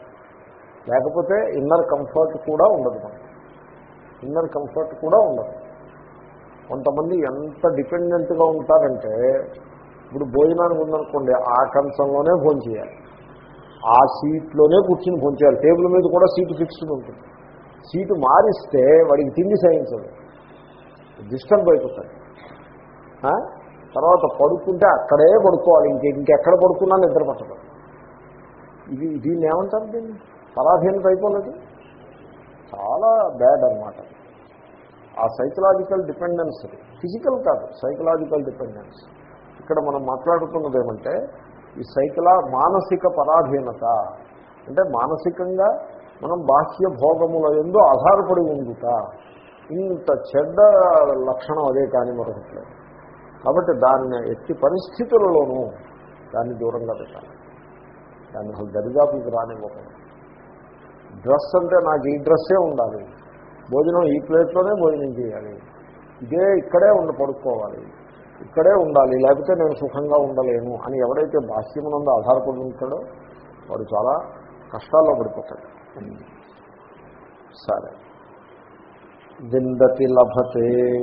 లేకపోతే ఇన్నర్ కంఫర్ట్ కూడా ఉండదు మనకి. ఇన్నర్ కంఫర్ట్ కూడా ఉండదు. కొంతమంది ఎంత డిపెండెంట్గా ఉంటారంటే ఇప్పుడు భోజనానికి ఉందనుకోండి ఆ కంచంలోనే భోజనం చేయాలి. ఆ సీట్లోనే కూర్చుని భోజనం చేయాలి. టేబుల్ మీద కూడా సీటు ఫిక్స్డ్ ఉంటుంది. సీటు మారిస్తే వాడికి తిండి సాయించదు డిస్టర్బ్ అయిపోతాడు. తర్వాత పడుకుంటే అక్కడే పడుకోవాలి. ఇంక ఇంకెక్కడ పడుకున్నా నిద్ర పట్టదు ఇది దీన్ని ఏమంటారు దీన్ని? పరాధీనత అయిపోలేదు? చాలా బ్యాడ్ అన్నమాట. ఆ సైకలాజికల్ డిపెండెన్స్ ఫిజికల్ కాదు సైకలాజికల్ డిపెండెన్స్ ఇక్కడ మనం మాట్లాడుతున్నది ఏమంటే ఈ సైకిలా మానసిక పరాధీనత. అంటే మానసికంగా మనం బాహ్య భోగముల ఎందు ఆధారపడి ఉండుట. ఇంత చెడ్డ లక్షణం అదే కానీ మరొకట్లేదు కాబట్టి దాన్ని ఎట్టి పరిస్థితులలోనూ దాన్ని దూరంగా పెట్టాలి. దాన్ని అసలు దరిదాపుకి రానివ్వకూడదు. డ్రెస్ అంటే నాకు ఈ డ్రెస్సే ఉండాలి. భోజనం ఈ ప్లేట్లోనే భోజనం చేయాలి. ఇదే ఇక్కడే ఉండి పడుకోవాలి. ఇక్కడే ఉండాలి లేకపోతే నేను సుఖంగా ఉండలేను అని ఎవడైతే బాహ్యమునందు ఆధారపడి ఉంటాడో వాడు చాలా కష్టాల్లో పడిపోతాడు. సరే. విందతి లభతే.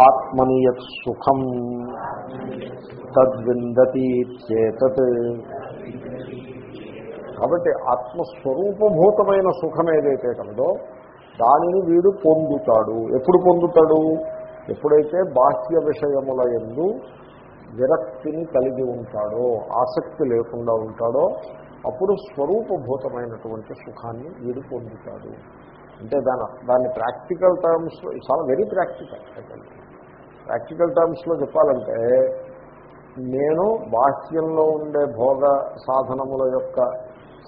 ఆత్మని యత్ సుఖం. తద్విందతి చేతత్. కాబట్టి ఆత్మస్వరూపభూతమైన సుఖం ఏదైతే కలదో దానిని వీడు పొందుతాడు. ఎప్పుడు పొందుతాడు? ఎప్పుడైతే బాహ్య విషయముల ఎందు విరక్తిని కలిగి ఉంటాడో ఆసక్తి లేకుండా ఉంటాడో అప్పుడు స్వరూపభూతమైనటువంటి సుఖాన్ని వీడు పొందుతాడు. అంటే దాని దాని ప్రాక్టికల్ టర్మ్స్లో చాలా వెరీ ప్రాక్టికల్. ప్రాక్టికల్ టర్మ్స్లో చెప్పాలంటే నేను బాహ్యంలో ఉండే భోగ సాధనముల యొక్క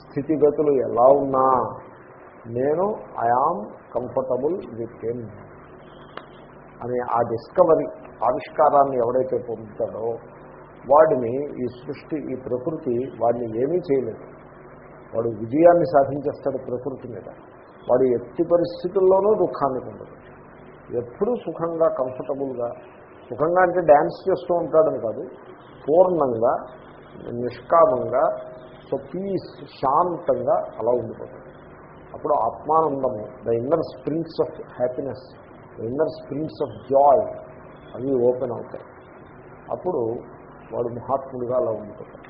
స్థితిగతులు ఎలా ఉన్నా నేను ఐఆమ్ కంఫర్టబుల్ విత్ ఎన్ అనే ఆ డిస్కవరీ ఆవిష్కారాన్ని ఎవడైతే పొందుతాడో వాడిని ఈ సృష్టి ఈ ప్రకృతి వాడిని ఏమీ చేయలేదు. వాడు విజయాన్ని సాధించేస్తాడు ప్రకృతి మీద. వాడు ఎట్టి పరిస్థితుల్లోనూ దుఃఖాన్ని పొందడు. ఎప్పుడూ సుఖంగా కంఫర్టబుల్గా సుఖంగా అంటే డ్యాన్స్ చేస్తూ ఉంటాడని కాదు పూర్ణంగా నిష్కామంగా సో పీస్ శాంతంగా అలా ఉండిపోతాడు. అప్పుడు ఆత్మానందము the inner springs of happiness inner springs of joy అవి ఓపెన్ అవుతాయి. అప్పుడు వాడు మహాత్ముడిగా అలా ఉండిపోతాడు.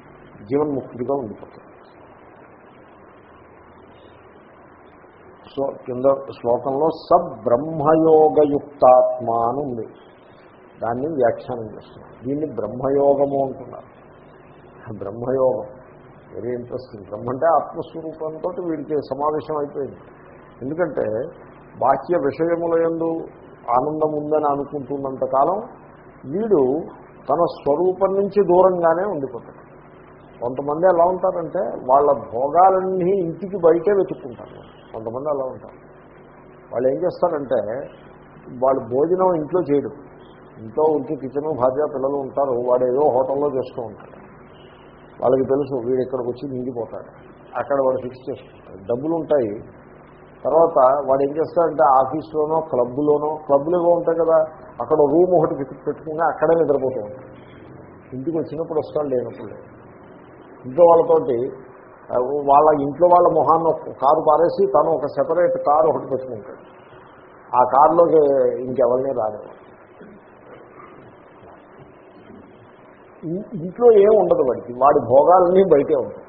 జీవన్ముక్తుడిగా ఉండిపోతాడు. సో కింద శ్లోకంలో సబ్రహ్మయోగయుక్తాత్మ అని ఉంది దాన్ని వ్యాఖ్యానం చేస్తున్నాం. దీన్ని బ్రహ్మయోగము అంటున్నారు. బ్రహ్మయోగం. వెరీ ఇంట్రెస్టింగ్ బ్రహ్మ అంటే ఆత్మస్వరూపంతో వీడికి సమావేశం అయిపోయింది. ఎందుకంటే బాహ్య విషయముల ఎందు ఆనందం ఉందని అనుకుంటున్నంత కాలం వీడు తన స్వరూపం నుంచి దూరంగానే ఉండిపోతాడు. కొంతమంది ఎలా ఉంటారంటే వాళ్ళ భోగాలన్నీ ఇంటికి బయటే వెతుక్కుంటారు. కొంతమంది అలా ఉంటారు. వాళ్ళు ఏం చేస్తారంటే వాళ్ళు భోజనం ఇంట్లో చేయడు ఇంట్లో ఉంటే కిచెను భార్య పిల్లలు ఉంటారు. వాడు ఏదో హోటల్లో చేస్తూ ఉంటాడు. వాళ్ళకి తెలుసు వీడు ఇక్కడికి వచ్చి నిండిపోతాడు అక్కడ వాడు ఫిక్స్ చేసుకుంటాడు. డబ్బులు ఉంటాయి తర్వాత వాడు ఏం చేస్తాడంటే ఆఫీస్లోనో క్లబ్లోనో క్లబ్లో ఉంటాయి కదా అక్కడ రూమ్ ఒకటి పెట్టి పెట్టుకుని అక్కడే నిద్రపోతూ ఉంటాడు. ఇంటికి వచ్చినప్పుడు వస్తాడు లేనప్పుడు ఇంట్లో వాళ్ళతోటి వాళ్ళ ఇంట్లో వాళ్ళ మొహాన్ని కారు పారేసి తను ఒక సెపరేట్ కారు ఒకటి పెట్టుకుంటాడు. ఆ కారులోకి ఇంకెవరిని రాదు ఇంట్లో ఏం ఉండదు వాడికి. వాడి భోగాలన్నీ బయటే ఉంటాయి.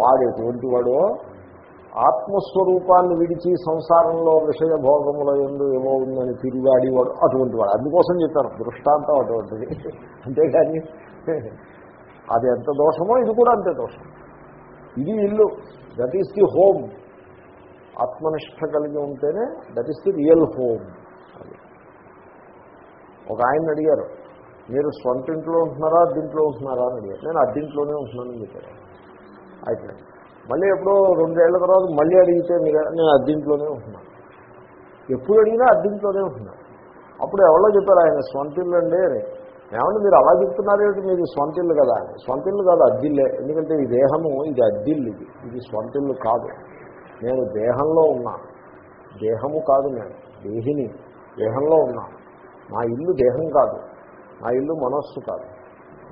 వాడు ఎటువంటి వాడో ఆత్మస్వరూపాన్ని విడిచి సంసారంలో విషయ భోగముల ఎందు ఏమో ఉందని తిరిగాడి వాడు అటువంటి వాడు అందుకోసం చెప్పారు దృష్టాంతం అటువంటిది. అంతేగాని అది ఎంత దోషమో ఇది కూడా అంతే దోషం. ఇది ఇల్లు. దట్ ఈస్ ది హోమ్ ఆత్మనిష్ట కలిగి ఉంటేనే that is the real home ఒక ఆయన అడిగారు మీరు సొంత ఇంట్లో ఉంటున్నారా అద్దీంట్లో ఉంటున్నారా? అని అడిగారు. నేను అద్దీంట్లోనే ఉంటున్నానని చెప్పారు. అయితే మళ్ళీ ఎప్పుడో రెండేళ్ళ తర్వాత మళ్ళీ అడిగితే మీరు నేను అద్దీంట్లోనే ఉంటున్నాను ఎప్పుడు అడిగినా అద్దీంట్లోనే ఉంటున్నాను అప్పుడు ఎవరో చెప్పారు ఆయన స్వంతిల్లు అండి ఏమంటే మీరు అలా చెప్తున్నారేమిటి మీరు స్వంతిల్లు కదా స్వంతిల్లు సొంత ఇల్లు కాదు అద్దిల్లే. ఎందుకంటే ఈ దేహము ఇది అద్దిల్లు ఇది. ఇది స్వంతిల్లు కాదు. నేను దేహంలో ఉన్నా. దేహము కాదు నేను. దేహిని దేహంలో ఉన్నా. నా ఇల్లు దేహం కాదు. నా ఇల్లు మనస్సు కాదు.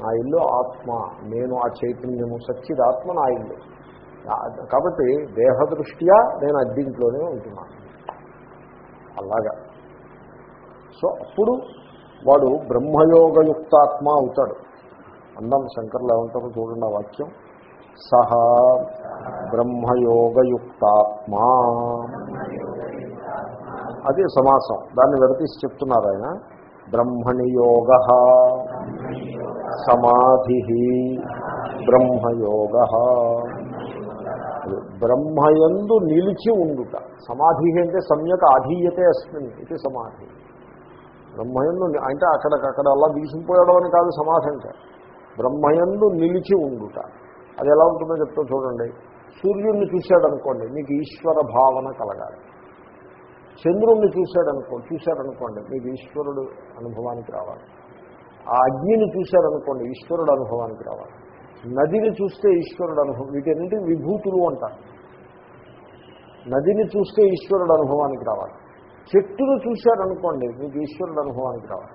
నా ఇల్లు ఆత్మ. నేను ఆ చైతన్యము. సచ్చిదాత్మ నా ఇల్లు. కాబట్టి దేహదృష్ట్యా నేను అద్దీంట్లోనే ఉంటున్నాను అలాగా. సో అప్పుడు వాడు బ్రహ్మయోగయుక్తాత్మ అవుతాడు. అందం శంకర్లు ఏమంటారు చూడండి వాక్యం. సహా బ్రహ్మయోగయుక్తాత్మా. అది సమాసం. దాన్ని విడతీసి చెప్తున్నారు ఆయన. బ్రహ్మణి యోగ సమాధి బ్రహ్మయోగ బ్రహ్మయందు నిలిచి ఉండుట. సమాధి అంటే సమ్యక్ ఆధీయతే అస్మిన్ ఇది సమాధి. బ్రహ్మయందు అంటే అక్కడికక్కడ అలా బిగిసిపోయడం అని కాదు సమాధి అంటే. బ్రహ్మయందు నిలిచి ఉండుట. అది ఎలా ఉంటుందో చెప్తా చూడండి. సూర్యుడిని చూశాడనుకోండి మీకు ఈశ్వర భావన కలగాలి. చంద్రుణ్ణి చూశాడనుకోండి మీకు ఈశ్వరుడు అనుభవానికి రావాలి. ఆ అగ్నిని చూశారనుకోండి ఈశ్వరుడు అనుభవానికి రావాలి. నదిని చూస్తే ఈశ్వరుడు అనుభవం. వీటన్నింటి విభూతులు అంటారు నదిని చూస్తే ఈశ్వరుడు అనుభవానికి రావాలి. చెట్టును చూశారనుకోండి మీకు ఈశ్వరుడు అనుభవానికి రావాలి.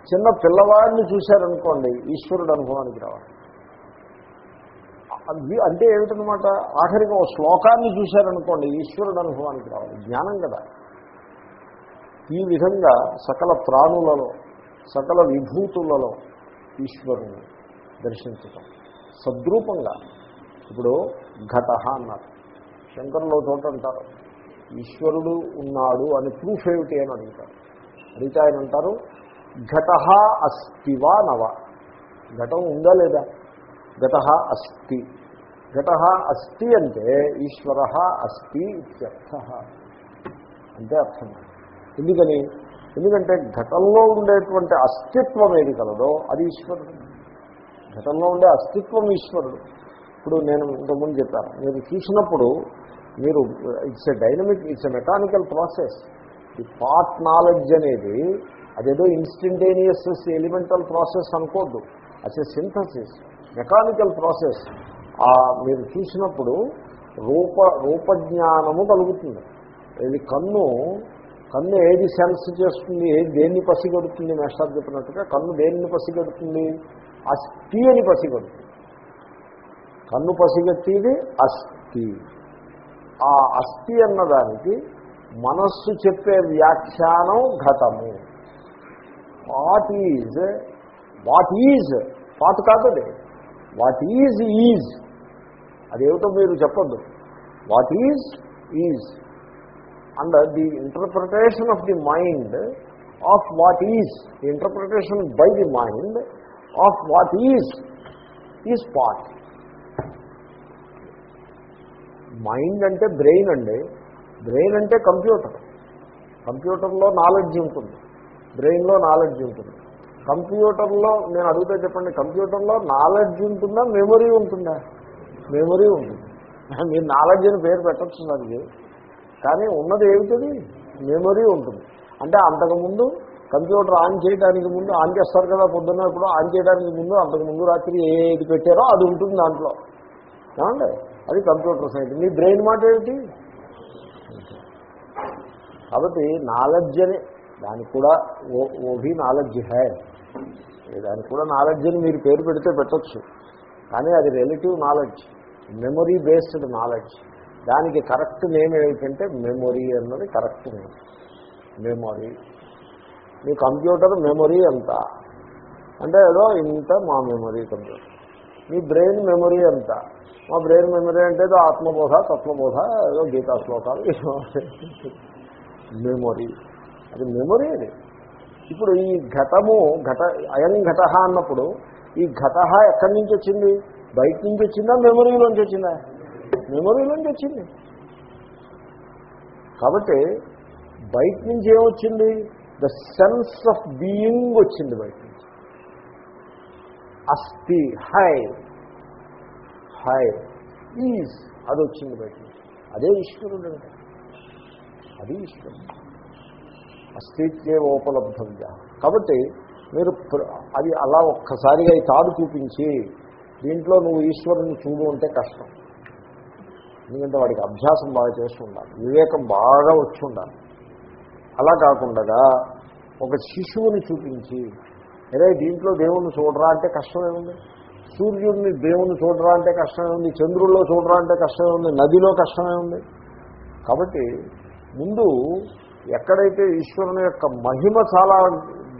చిన్న పిల్లవాడిని చూశారనుకోండి ఈశ్వరుడు అనుభవానికి రావాలి. అంటే ఏమిటనమాట ఆఖరికి ఒక శ్లోకాన్ని చూశారనుకోండి ఈశ్వరుడు అనుభవానికి రావాలి. జ్ఞానం కదా. ఈ విధంగా సకల ప్రాణులలో సకల విభూతులలో ఈశ్వరుని దర్శించటం. సద్రూపంగా. ఇప్పుడు ఘట అన్నారు. శంకరులో చోట అంటారు ఈశ్వరుడు ఉన్నాడు అని ప్రూఫ్ ఏమిటి అని అడుగుతారు. అడిగితే ఆయన అంటారు ఘట అస్తివా నవ. ఘటం ఉందా లేదా? ఘట అస్తి. ఘట అస్తి అంటే ఈశ్వర అస్తి ఇత్యర్థ. అంటే అర్థం. ఎందుకని? ఎందుకంటే ఘటంలో ఉండేటువంటి అస్తిత్వం ఏది కలదో అది ఈశ్వరుడు. ఘటనలో ఉండే అస్తిత్వం ఈశ్వరుడు. ఇప్పుడు నేను ఇంతకుముందు చెప్పాను మీరు చూసినప్పుడు మీరు it's a dynamic it's a mechanical process ఈ పార్ట్ నాలెడ్జ్ అనేది అదేదో ఇన్స్టంటేనియస్ ఎలిమెంటల్ ప్రాసెస్ అనుకోద్దు. అసే ఎ సింథసిస్ మెకానికల్ ప్రాసెస్ మీరు చూసినప్పుడు రూప రూపజ్ఞానము కలుగుతుంది. ఇది కన్ను కన్ను ఏది సెన్స్ చేస్తుంది ఏది దేన్ని పసిగడుతుంది మేస్టార్ చెప్పినట్టుగా కన్ను దేన్ని పసిగడుతుంది? అస్థి అని పసిగడుతుంది కన్ను పసిగట్టిది అస్థి ఆ అస్థి అన్నదానికి మనస్సు చెప్పే వ్యాఖ్యానం ఘటము. వాట్ ఈజ్ వాట్ ఈజ్ పాత కాదది వాట్ ఈజ్ ఈజ్ అదేమిటో మీరు చెప్పద్దు. What is is and the interpretation of the mind of what is the interpretation by the mind of what is is part mind అంటే బ్రెయిన్ అండి. Brain అంటే computer కంప్యూటర్లో knowledge ఉంటుంది. బ్రెయిన్లో నాలెడ్జ్ ఉంటుంది. కంప్యూటర్లో నేను అడుగుతా చెప్పండి కంప్యూటర్లో నాలెడ్జ్ ఉంటుందా మెమొరీ ఉంటుందా? మెమొరీ ఉంటుంది. మీరు నాలెడ్జ్ అని పేరు పెట్టచ్చు దానికి కానీ ఉన్నది ఏమిటది? మెమొరీ ఉంటుంది. అంటే అంతకుముందు కంప్యూటర్ ఆన్ చేయడానికి ముందు ఆన్ చేస్తారు కదా పొద్దున్న ఇప్పుడు ఆన్ చేయడానికి ముందు అంతకుముందు రాత్రి ఏది పెట్టారో అది ఉంటుంది దాంట్లో. ఏమండి? అది కంప్యూటర్ సైన్స్ మీ బ్రెయిన్ మాట ఏమిటి కాబట్టి నాలెడ్జ్ అని దానికి కూడా ఓ ఓభీ నాలెడ్జ్ హే. దానికి కూడా నాలెడ్జ్ అని మీరు పేరు పెడితే పెట్టచ్చు. కానీ అది relative knowledge memory based knowledge దానికి కరెక్ట్ నేమ్ ఏమిటంటే మెమొరీ అన్నది కరెక్ట్ నేమ్ మెమొరీ మీ కంప్యూటర్ మెమొరీ ఎంత? అంటే ఏదో ఇంత మా మెమొరీ కంప్యూటర్. మీ బ్రెయిన్ మెమొరీ ఎంత? మా బ్రెయిన్ మెమరీ అంటే ఏదో ఆత్మబోధ తత్వబోధ ఏదో గీతా శ్లోకాలు మెమొరీ. అది మెమొరీ అది. ఇప్పుడు ఈ ఘటము ఘట అయం ఘట అన్నప్పుడు ఈ ఘట ఎక్కడి నుంచి వచ్చింది? బయట నుంచి వచ్చిందా? మెమొరీలోంచి వచ్చిందా? మెమొరీలోంచి వచ్చింది. కాబట్టి బయట నుంచి ఏమొచ్చింది ద సెన్స్ ఆఫ్ బీయింగ్ వచ్చింది బయట నుంచి అస్థి హై హై ఈజ్ అది వచ్చింది బయట నుంచి అదే ఈశ్వరుడు అంటే. అది ఈశ్వరుడు. అస్థిత్యేవోపలబ్ధవ్య కాబట్టి మీరు అది అలా ఒక్కసారిగా ఈ తాడు చూపించి దీంట్లో నువ్వు ఈశ్వరుని చూడు అంటే కష్టం. ఎందుకంటే వాడికి అభ్యాసం బాగా చేస్తుండాలి. వివేకం బాగా వచ్చి ఉండాలి అలా కాకుండా ఒక శిశువుని చూపించి అరే దీంట్లో దేవుణ్ణి చూడరా అంటే కష్టమేముంది సూర్యుడిని దేవుణ్ణి చూడరా అంటే కష్టమే ఉంది చంద్రుల్లో చూడరా అంటే కష్టమే ఉంది నదిలో కష్టమే ఉంది కాబట్టి ముందు ఎక్కడైతే ఈశ్వరుని యొక్క మహిమ చాలా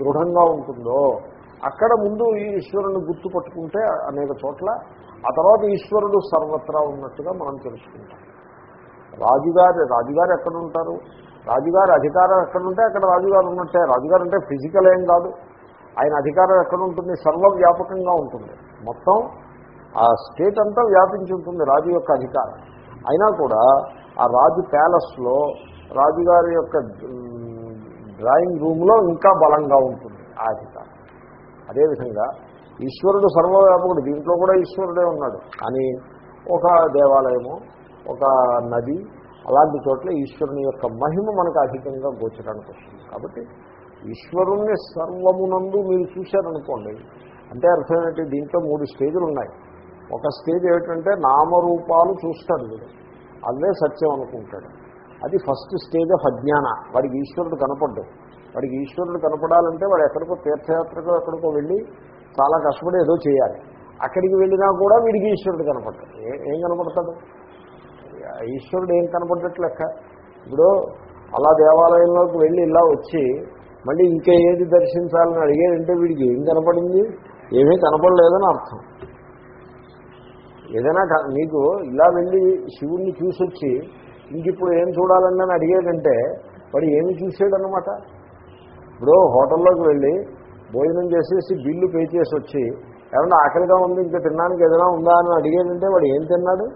దృఢంగా ఉంటుందో అక్కడ ముందు ఈ ఈశ్వరుని గుర్తుపట్టుకుంటే అనేక చోట్ల ఆ తర్వాత ఈశ్వరుడు సర్వత్రా ఉన్నట్టుగా మనం తెలుసుకుంటాం. రాజుగారు రాజుగారు ఎక్కడ ఉంటారు? రాజుగారి అధికారం ఎక్కడ ఉంటే అక్కడ రాజుగారు ఉన్నట్టే. రాజుగారు అంటే ఫిజికల్ ఏం కాదు. ఆయన అధికారం ఎక్కడ ఉంటుంది? సర్వవ్యాపకంగా ఉంటుంది. మొత్తం ఆ స్టేట్ అంతా వ్యాపించి ఉంటుంది రాజు యొక్క అధికారం. అయినా కూడా ఆ రాజు ప్యాలెస్లో రాజుగారి యొక్క డ్రాయింగ్ రూమ్లో ఇంకా బలంగా ఉంటుంది ఆ అధికారం. అదేవిధంగా ఈశ్వరుడు సర్వవ్యాపకుడు. దీంట్లో కూడా ఈశ్వరుడే ఉన్నాడు. కానీ ఒక దేవాలయము ఒక నది అలాంటి చోట్ల ఈశ్వరుని యొక్క మహిమ మనకు అధికంగా గోచరానికి వస్తుంది. కాబట్టి ఈశ్వరుణ్ణి సర్వమునందు మీరు చూశారనుకోండి అంటే అర్థం ఏంటి? దీంట్లో మూడు స్టేజ్లు ఉన్నాయి. ఒక స్టేజ్ ఏమిటంటే నామరూపాలు చూస్తాడు వీడు. అవే సత్యం అనుకుంటాడు. అది ఫస్ట్ స్టేజ్ ఆఫ్ అజ్ఞాన. వాడికి ఈశ్వరుడు కనపడ్డు వాడికి ఈశ్వరుడు కనపడాలంటే వాడు ఎక్కడికో తీర్థయాత్రకో ఎక్కడికో వెళ్ళి చాలా కష్టపడి ఏదో చేయాలి. అక్కడికి వెళ్ళినా కూడా వీడికి ఈశ్వరుడు కనపడ్డాడు. ఏం కనపడతాడు? ఈశ్వరుడు ఏం కనపడ్డట్లు లెక్క? ఇప్పుడు అలా దేవాలయంలోకి వెళ్ళి ఇలా వచ్చి మళ్ళీ ఇంకా ఏది దర్శించాలని అడిగాడంటే వీడికి ఏం కనపడింది? ఏమీ కనపడలేదని అర్థం. ఏదైనా నీకు ఇలా వెళ్ళి శివుణ్ణి చూసొచ్చి ఇంక ఇప్పుడు ఏం చూడాలండి అని అడిగేదంటే వాడు ఏమి చూసాడనమాట ఇప్పుడు హోటల్లోకి వెళ్ళి భోజనం చేసేసి బిల్లు పే చేసి వచ్చి ఏమన్నా ఆకలిగా ఉంది ఇంకా తినడానికి ఏదైనా ఉందా? అని అడిగేదంటే వాడు ఏం తిన్నాడు?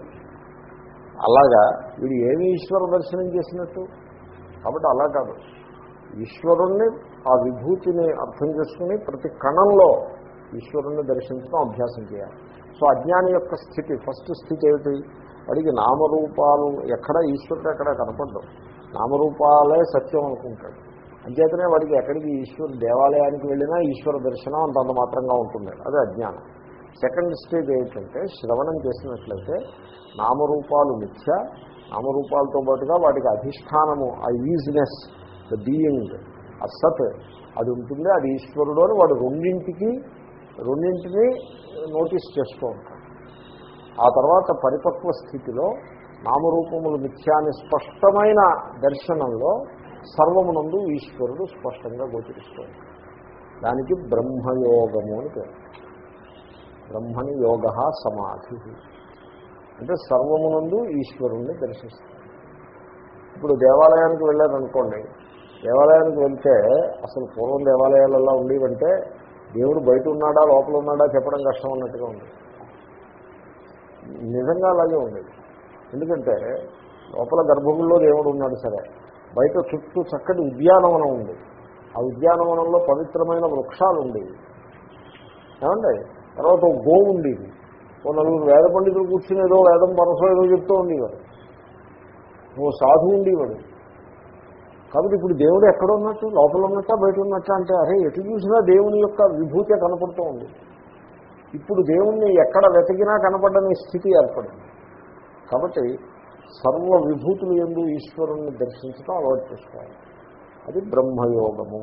అలాగా వీడు ఏమి ఈశ్వర దర్శనం చేసినట్టు? కాబట్టి అలా కాదు. ఈశ్వరుణ్ణి ఆ విభూతిని అర్థం చేసుకుని ప్రతి కణంలో ఈశ్వరుణ్ణి దర్శించడం అభ్యాసం చేయాలి. సో అజ్ఞాని యొక్క స్థితి ఫస్ట్ స్థితి ఏమిటి? వాడికి నామరూపాలు ఎక్కడ ఈశ్వరుడు ఎక్కడ కనపడ్డం. నామరూపాలే సత్యం అనుకుంటాడు. అంచేతనే వాడికి ఎక్కడికి ఈశ్వరు దేవాలయానికి వెళ్ళినా ఈశ్వర దర్శనం అంతంత మాత్రంగా ఉంటుంది అదే అజ్ఞానం. సెకండ్ స్టేజ్ ఏంటంటే శ్రవణం చేసినట్లయితే నామరూపాలు మిథ్య నామరూపాలతో పాటుగా వాటికి అధిష్టానము ఆ ఈజినెస్ ద బీయింగ్ అసత్ అది ఉంటుంది అది ఈశ్వరుడు అని వాడు రెండింటికి రెండింటిని నోటీస్ చేస్తూ ఉంటాడు. ఆ తర్వాత పరిపక్వ స్థితిలో నామరూపములు మిథ్యాన్ని స్పష్టమైన దర్శనంలో సర్వమునందు ఈశ్వరుడు స్పష్టంగా గోచరిస్తూ ఉంటాడు. దానికి బ్రహ్మయోగము అని పేరు. బ్రహ్మని యోగ సమాధి. అంటే సర్వమునందు ఈశ్వరుణ్ణి దర్శిస్తుంది ఇప్పుడు దేవాలయానికి వెళ్ళారనుకోండి దేవాలయానికి వెళ్తే అసలు పూర్వం దేవాలయాలలో ఉండేవంటే దేవుడు బయట ఉన్నాడా లోపల ఉన్నాడా చెప్పడం కష్టం అన్నట్టుగా ఉంది నిజంగా అలాగే ఉండేది. ఎందుకంటే లోపల గర్భగుడిలో దేవుడు ఉన్నాడు సరే బయట చుట్టూ చక్కటి ఉద్యానవనం ఉంది. ఆ ఉద్యానవనంలో పవిత్రమైన వృక్షాలు ఉండేవి ఏమండి? తర్వాత ఒక గోవు ఉండేది. ఓ నలుగురు వేద పండితులు కూర్చుని ఏదో వేదం పరసో ఏదో చెప్తూ ఉండేవాడు ఓ సాధువు ఉండేవాడు. కాబట్టి ఇప్పుడు దేవుడు ఎక్కడ ఉన్నట్టు లోపల ఉన్నట్టా బయట ఉన్నట్టా అంటే అరే ఎటు చూసినా దేవుని యొక్క విభూతే కనపడుతూ ఉంది. ఇప్పుడు దేవుణ్ణి ఎక్కడ వెతికినా కనపడని స్థితి ఏర్పడింది. కాబట్టి సర్వ విభూతులు ఎందు ఈశ్వరుణ్ణి దర్శించడం అలవాటు చేసుకోవాలి. అది బ్రహ్మయోగము.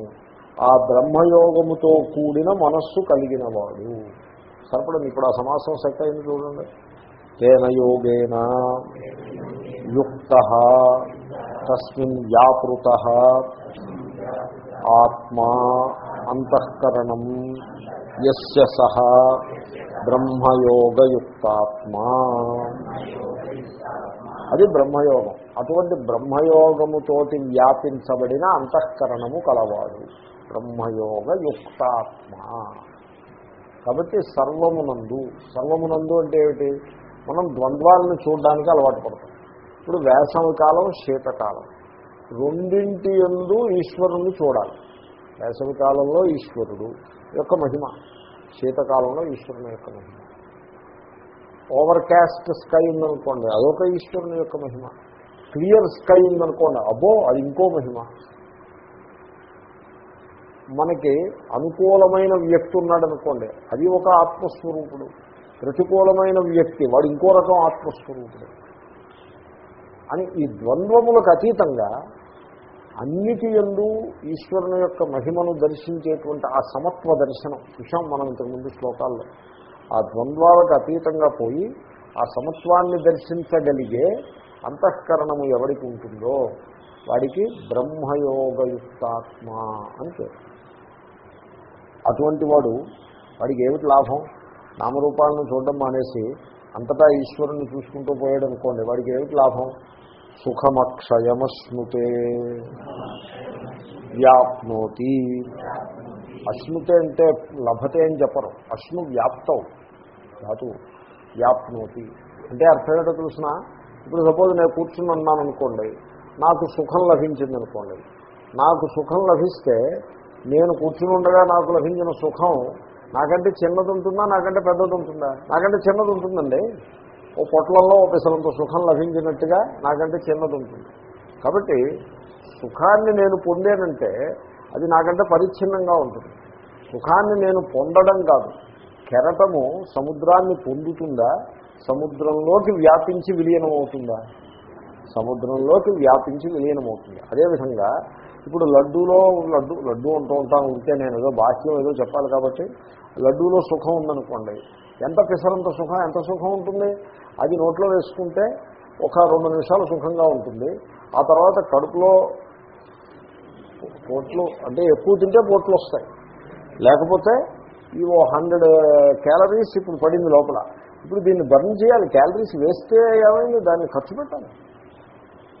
ఆ బ్రహ్మయోగముతో కూడిన మనస్సు కలిగిన వాడు. సరిపడండి ఇప్పుడు ఆ సమాసం సెట్ అయింది చూడండి. తేన యోగేన యుక్త తస్మిన్ వ్యాపృత ఆత్మా అంతఃకరణం ఎస్య సహ బ్రహ్మయోగయుక్తాత్మా. అది బ్రహ్మయోగం. అటువంటి బ్రహ్మయోగముతోటి వ్యాపించబడిన అంతఃకరణము కలవాడు. బ్రహ్మయోగయుక్తాత్మ. కాబట్టి సర్వమునందు సర్వమునందు అంటే ఏమిటి? మనం ద్వంద్వాలను చూడడానికి అలవాటు పడతాం. ఇప్పుడు వేసవి కాలం శీతకాలం రెండింటి ఎందు ఈశ్వరుణ్ణి చూడాలి. వేసవి కాలంలో ఈశ్వరుడు యొక్క మహిమ శీతకాలంలో ఈశ్వరుని యొక్క మహిమ. ఓవర్ క్యాస్ట్ స్కై ఉందనుకోండి అదొక ఈశ్వరుని యొక్క మహిమ. క్లియర్ స్కై ఉందనుకోండి అబ్బో అది ఇంకో మహిమ. మనకి అనుకూలమైన వ్యక్తి ఉన్నాడు అనుకోండి అది ఒక ఆత్మస్వరూపుడు. ప్రతికూలమైన వ్యక్తి వాడు ఇంకో రకం ఆత్మస్వరూపుడు. అని ఈ ద్వంద్వములకు అతీతంగా అన్నిటి ఎందు ఈశ్వరుని యొక్క మహిమను దర్శించేటువంటి ఆ సమత్వ దర్శనం చూసాం మనం ఇంతకుముందు శ్లోకాల్లో. ఆ ద్వంద్వాలకు అతీతంగా పోయి ఆ సమత్వాన్ని దర్శించగలిగే అంతఃకరణము ఎవరికి ఉంటుందో వాడికి బ్రహ్మయోగయుక్తాత్మ అని పేరు. అటువంటి వాడు వాడికి ఏమిటి లాభం? నామరూపాలను చూడడం మానేసి అంతటా ఈశ్వరుని చూసుకుంటూ పోయాడు అనుకోండి వాడికి ఏమిటి లాభం? సుఖమక్షయమశ్నుతే. వ్యాప్నోతి. అశ్నుతే అంటే లభతే అని చెప్పరు. అశ్ను వ్యాప్తం ధాతు వ్యాప్నోతి. అంటే అర్థం ఏంటో తెలిసిన? ఇప్పుడు సపోజ్ నేను కూర్చుని ఉన్నాను అనుకోండి నాకు సుఖం లభించింది అనుకోండి నాకు సుఖం లభిస్తే నేను కూర్చుని ఉండగా నాకు లభించిన సుఖం నాకంటే చిన్నది ఉంటుందా నాకంటే పెద్దది ఉంటుందా? నాకంటే చిన్నది ఉంటుందండి. ఓ పొట్లలో ఓ పిసలంత సుఖం లభించినట్టుగా నాకంటే చిన్నది ఉంటుంది. కాబట్టి సుఖాన్ని నేను పొందానంటే అది నాకంటే పరిచ్ఛిన్నంగా ఉంటుంది. సుఖాన్ని నేను పొందడం కాదు. కెరటము సముద్రాన్ని పొందుతుందా? సముద్రంలోకి వ్యాపించి విలీనమవుతుందా? సముద్రంలోకి వ్యాపించి విలీనమవుతుంది. అదేవిధంగా ఇప్పుడు లడ్డూలో లడ్డు లడ్డు అంటూ ఉంటాను ఉంటే నేను ఏదో బాహ్యం ఏదో చెప్పాలి కాబట్టి లడ్డూలో సుఖం ఉందనుకోండి. ఎంత పిసరంత సుఖం ఎంత సుఖం ఉంటుంది? అది నోట్లో వేసుకుంటే ఒక రెండు నిమిషాలు సుఖంగా ఉంటుంది. ఆ తర్వాత కడుపులో పోట్లు అంటే ఎక్కువ తింటే పోట్లు వస్తాయి. లేకపోతే ఈ ఓ హండ్రెడ్ క్యాలరీస్ ఇప్పుడు పడింది లోపల. ఇప్పుడు దీన్ని బర్న్ చేయాలి. క్యాలరీస్ వేస్తే ఏమైంది? దాన్ని ఖర్చు పెట్టాలి.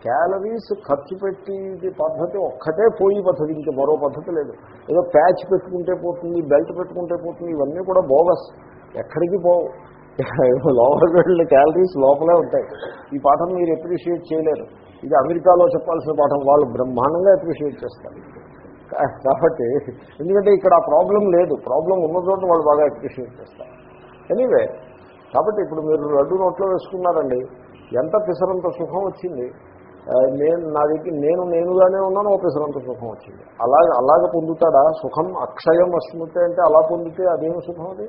క్యాలరీస్ ఖర్చు పెట్టి పద్ధతి ఒక్కటే పోయి పద్ధతి ఇంకా మరో పద్ధతి లేదు. ఏదో ప్యాచ్ పెట్టుకుంటే పోతుంది బెల్ట్ పెట్టుకుంటే పోతుంది ఇవన్నీ కూడా బోగస్. ఎక్కడికి పోవు. లోపల వెళ్ళిన క్యాలరీస్ లోపలే ఉంటాయి. ఈ పాఠం మీరు అప్రిషియేట్ చేయలేరు. ఇది అమెరికాలో చెప్పాల్సిన పాఠం వాళ్ళు బ్రహ్మాండంగా అప్రిషియేట్ చేస్తారు. కాబట్టి ఎందుకంటే ఇక్కడ ఆ ప్రాబ్లం లేదు. ప్రాబ్లం ఉన్న చోట వాళ్ళు బాగా అప్రిషియేట్ చేస్తారు. ఎనీవే కాబట్టి ఇప్పుడు మీరు లడ్డు నోట్లో వేసుకున్నారండి. ఎంత పిసరంత సుఖం వచ్చింది? నేను నా దగ్గర నేను నేనుగానే ఉన్నాను ఓ సుఖం వచ్చింది. అలాగే అలాగ పొందుతాడా? సుఖం అక్షయం అస్మృతి అంటే అలా పొందితే అదేమి సుఖం అది?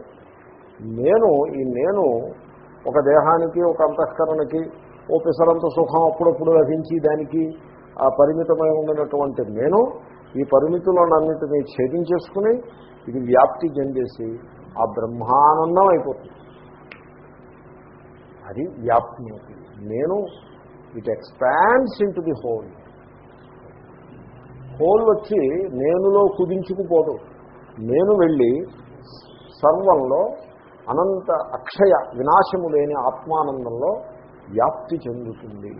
నేను ఈ నేను ఒక దేహానికి ఒక అంతఃకరణకి ఓ సుఖం అప్పుడప్పుడు లభించి దానికి ఆ పరిమితమై ఉండినటువంటి నేను ఈ పరిమితులన్నింటినీ ఛేదించేసుకుని ఇది వ్యాప్తి చెందేసి ఆ బ్రహ్మానందం అయిపోతుంది. అది వ్యాప్తి. నేను it expands in the whole whole వచ్చి నేనులో కుదించుకుపోదు. నేను వెళ్ళి సర్వంలో అనంత అక్షయ వినాశము లేని ఆత్మానందంలో వ్యాప్తి చెందుతుంది.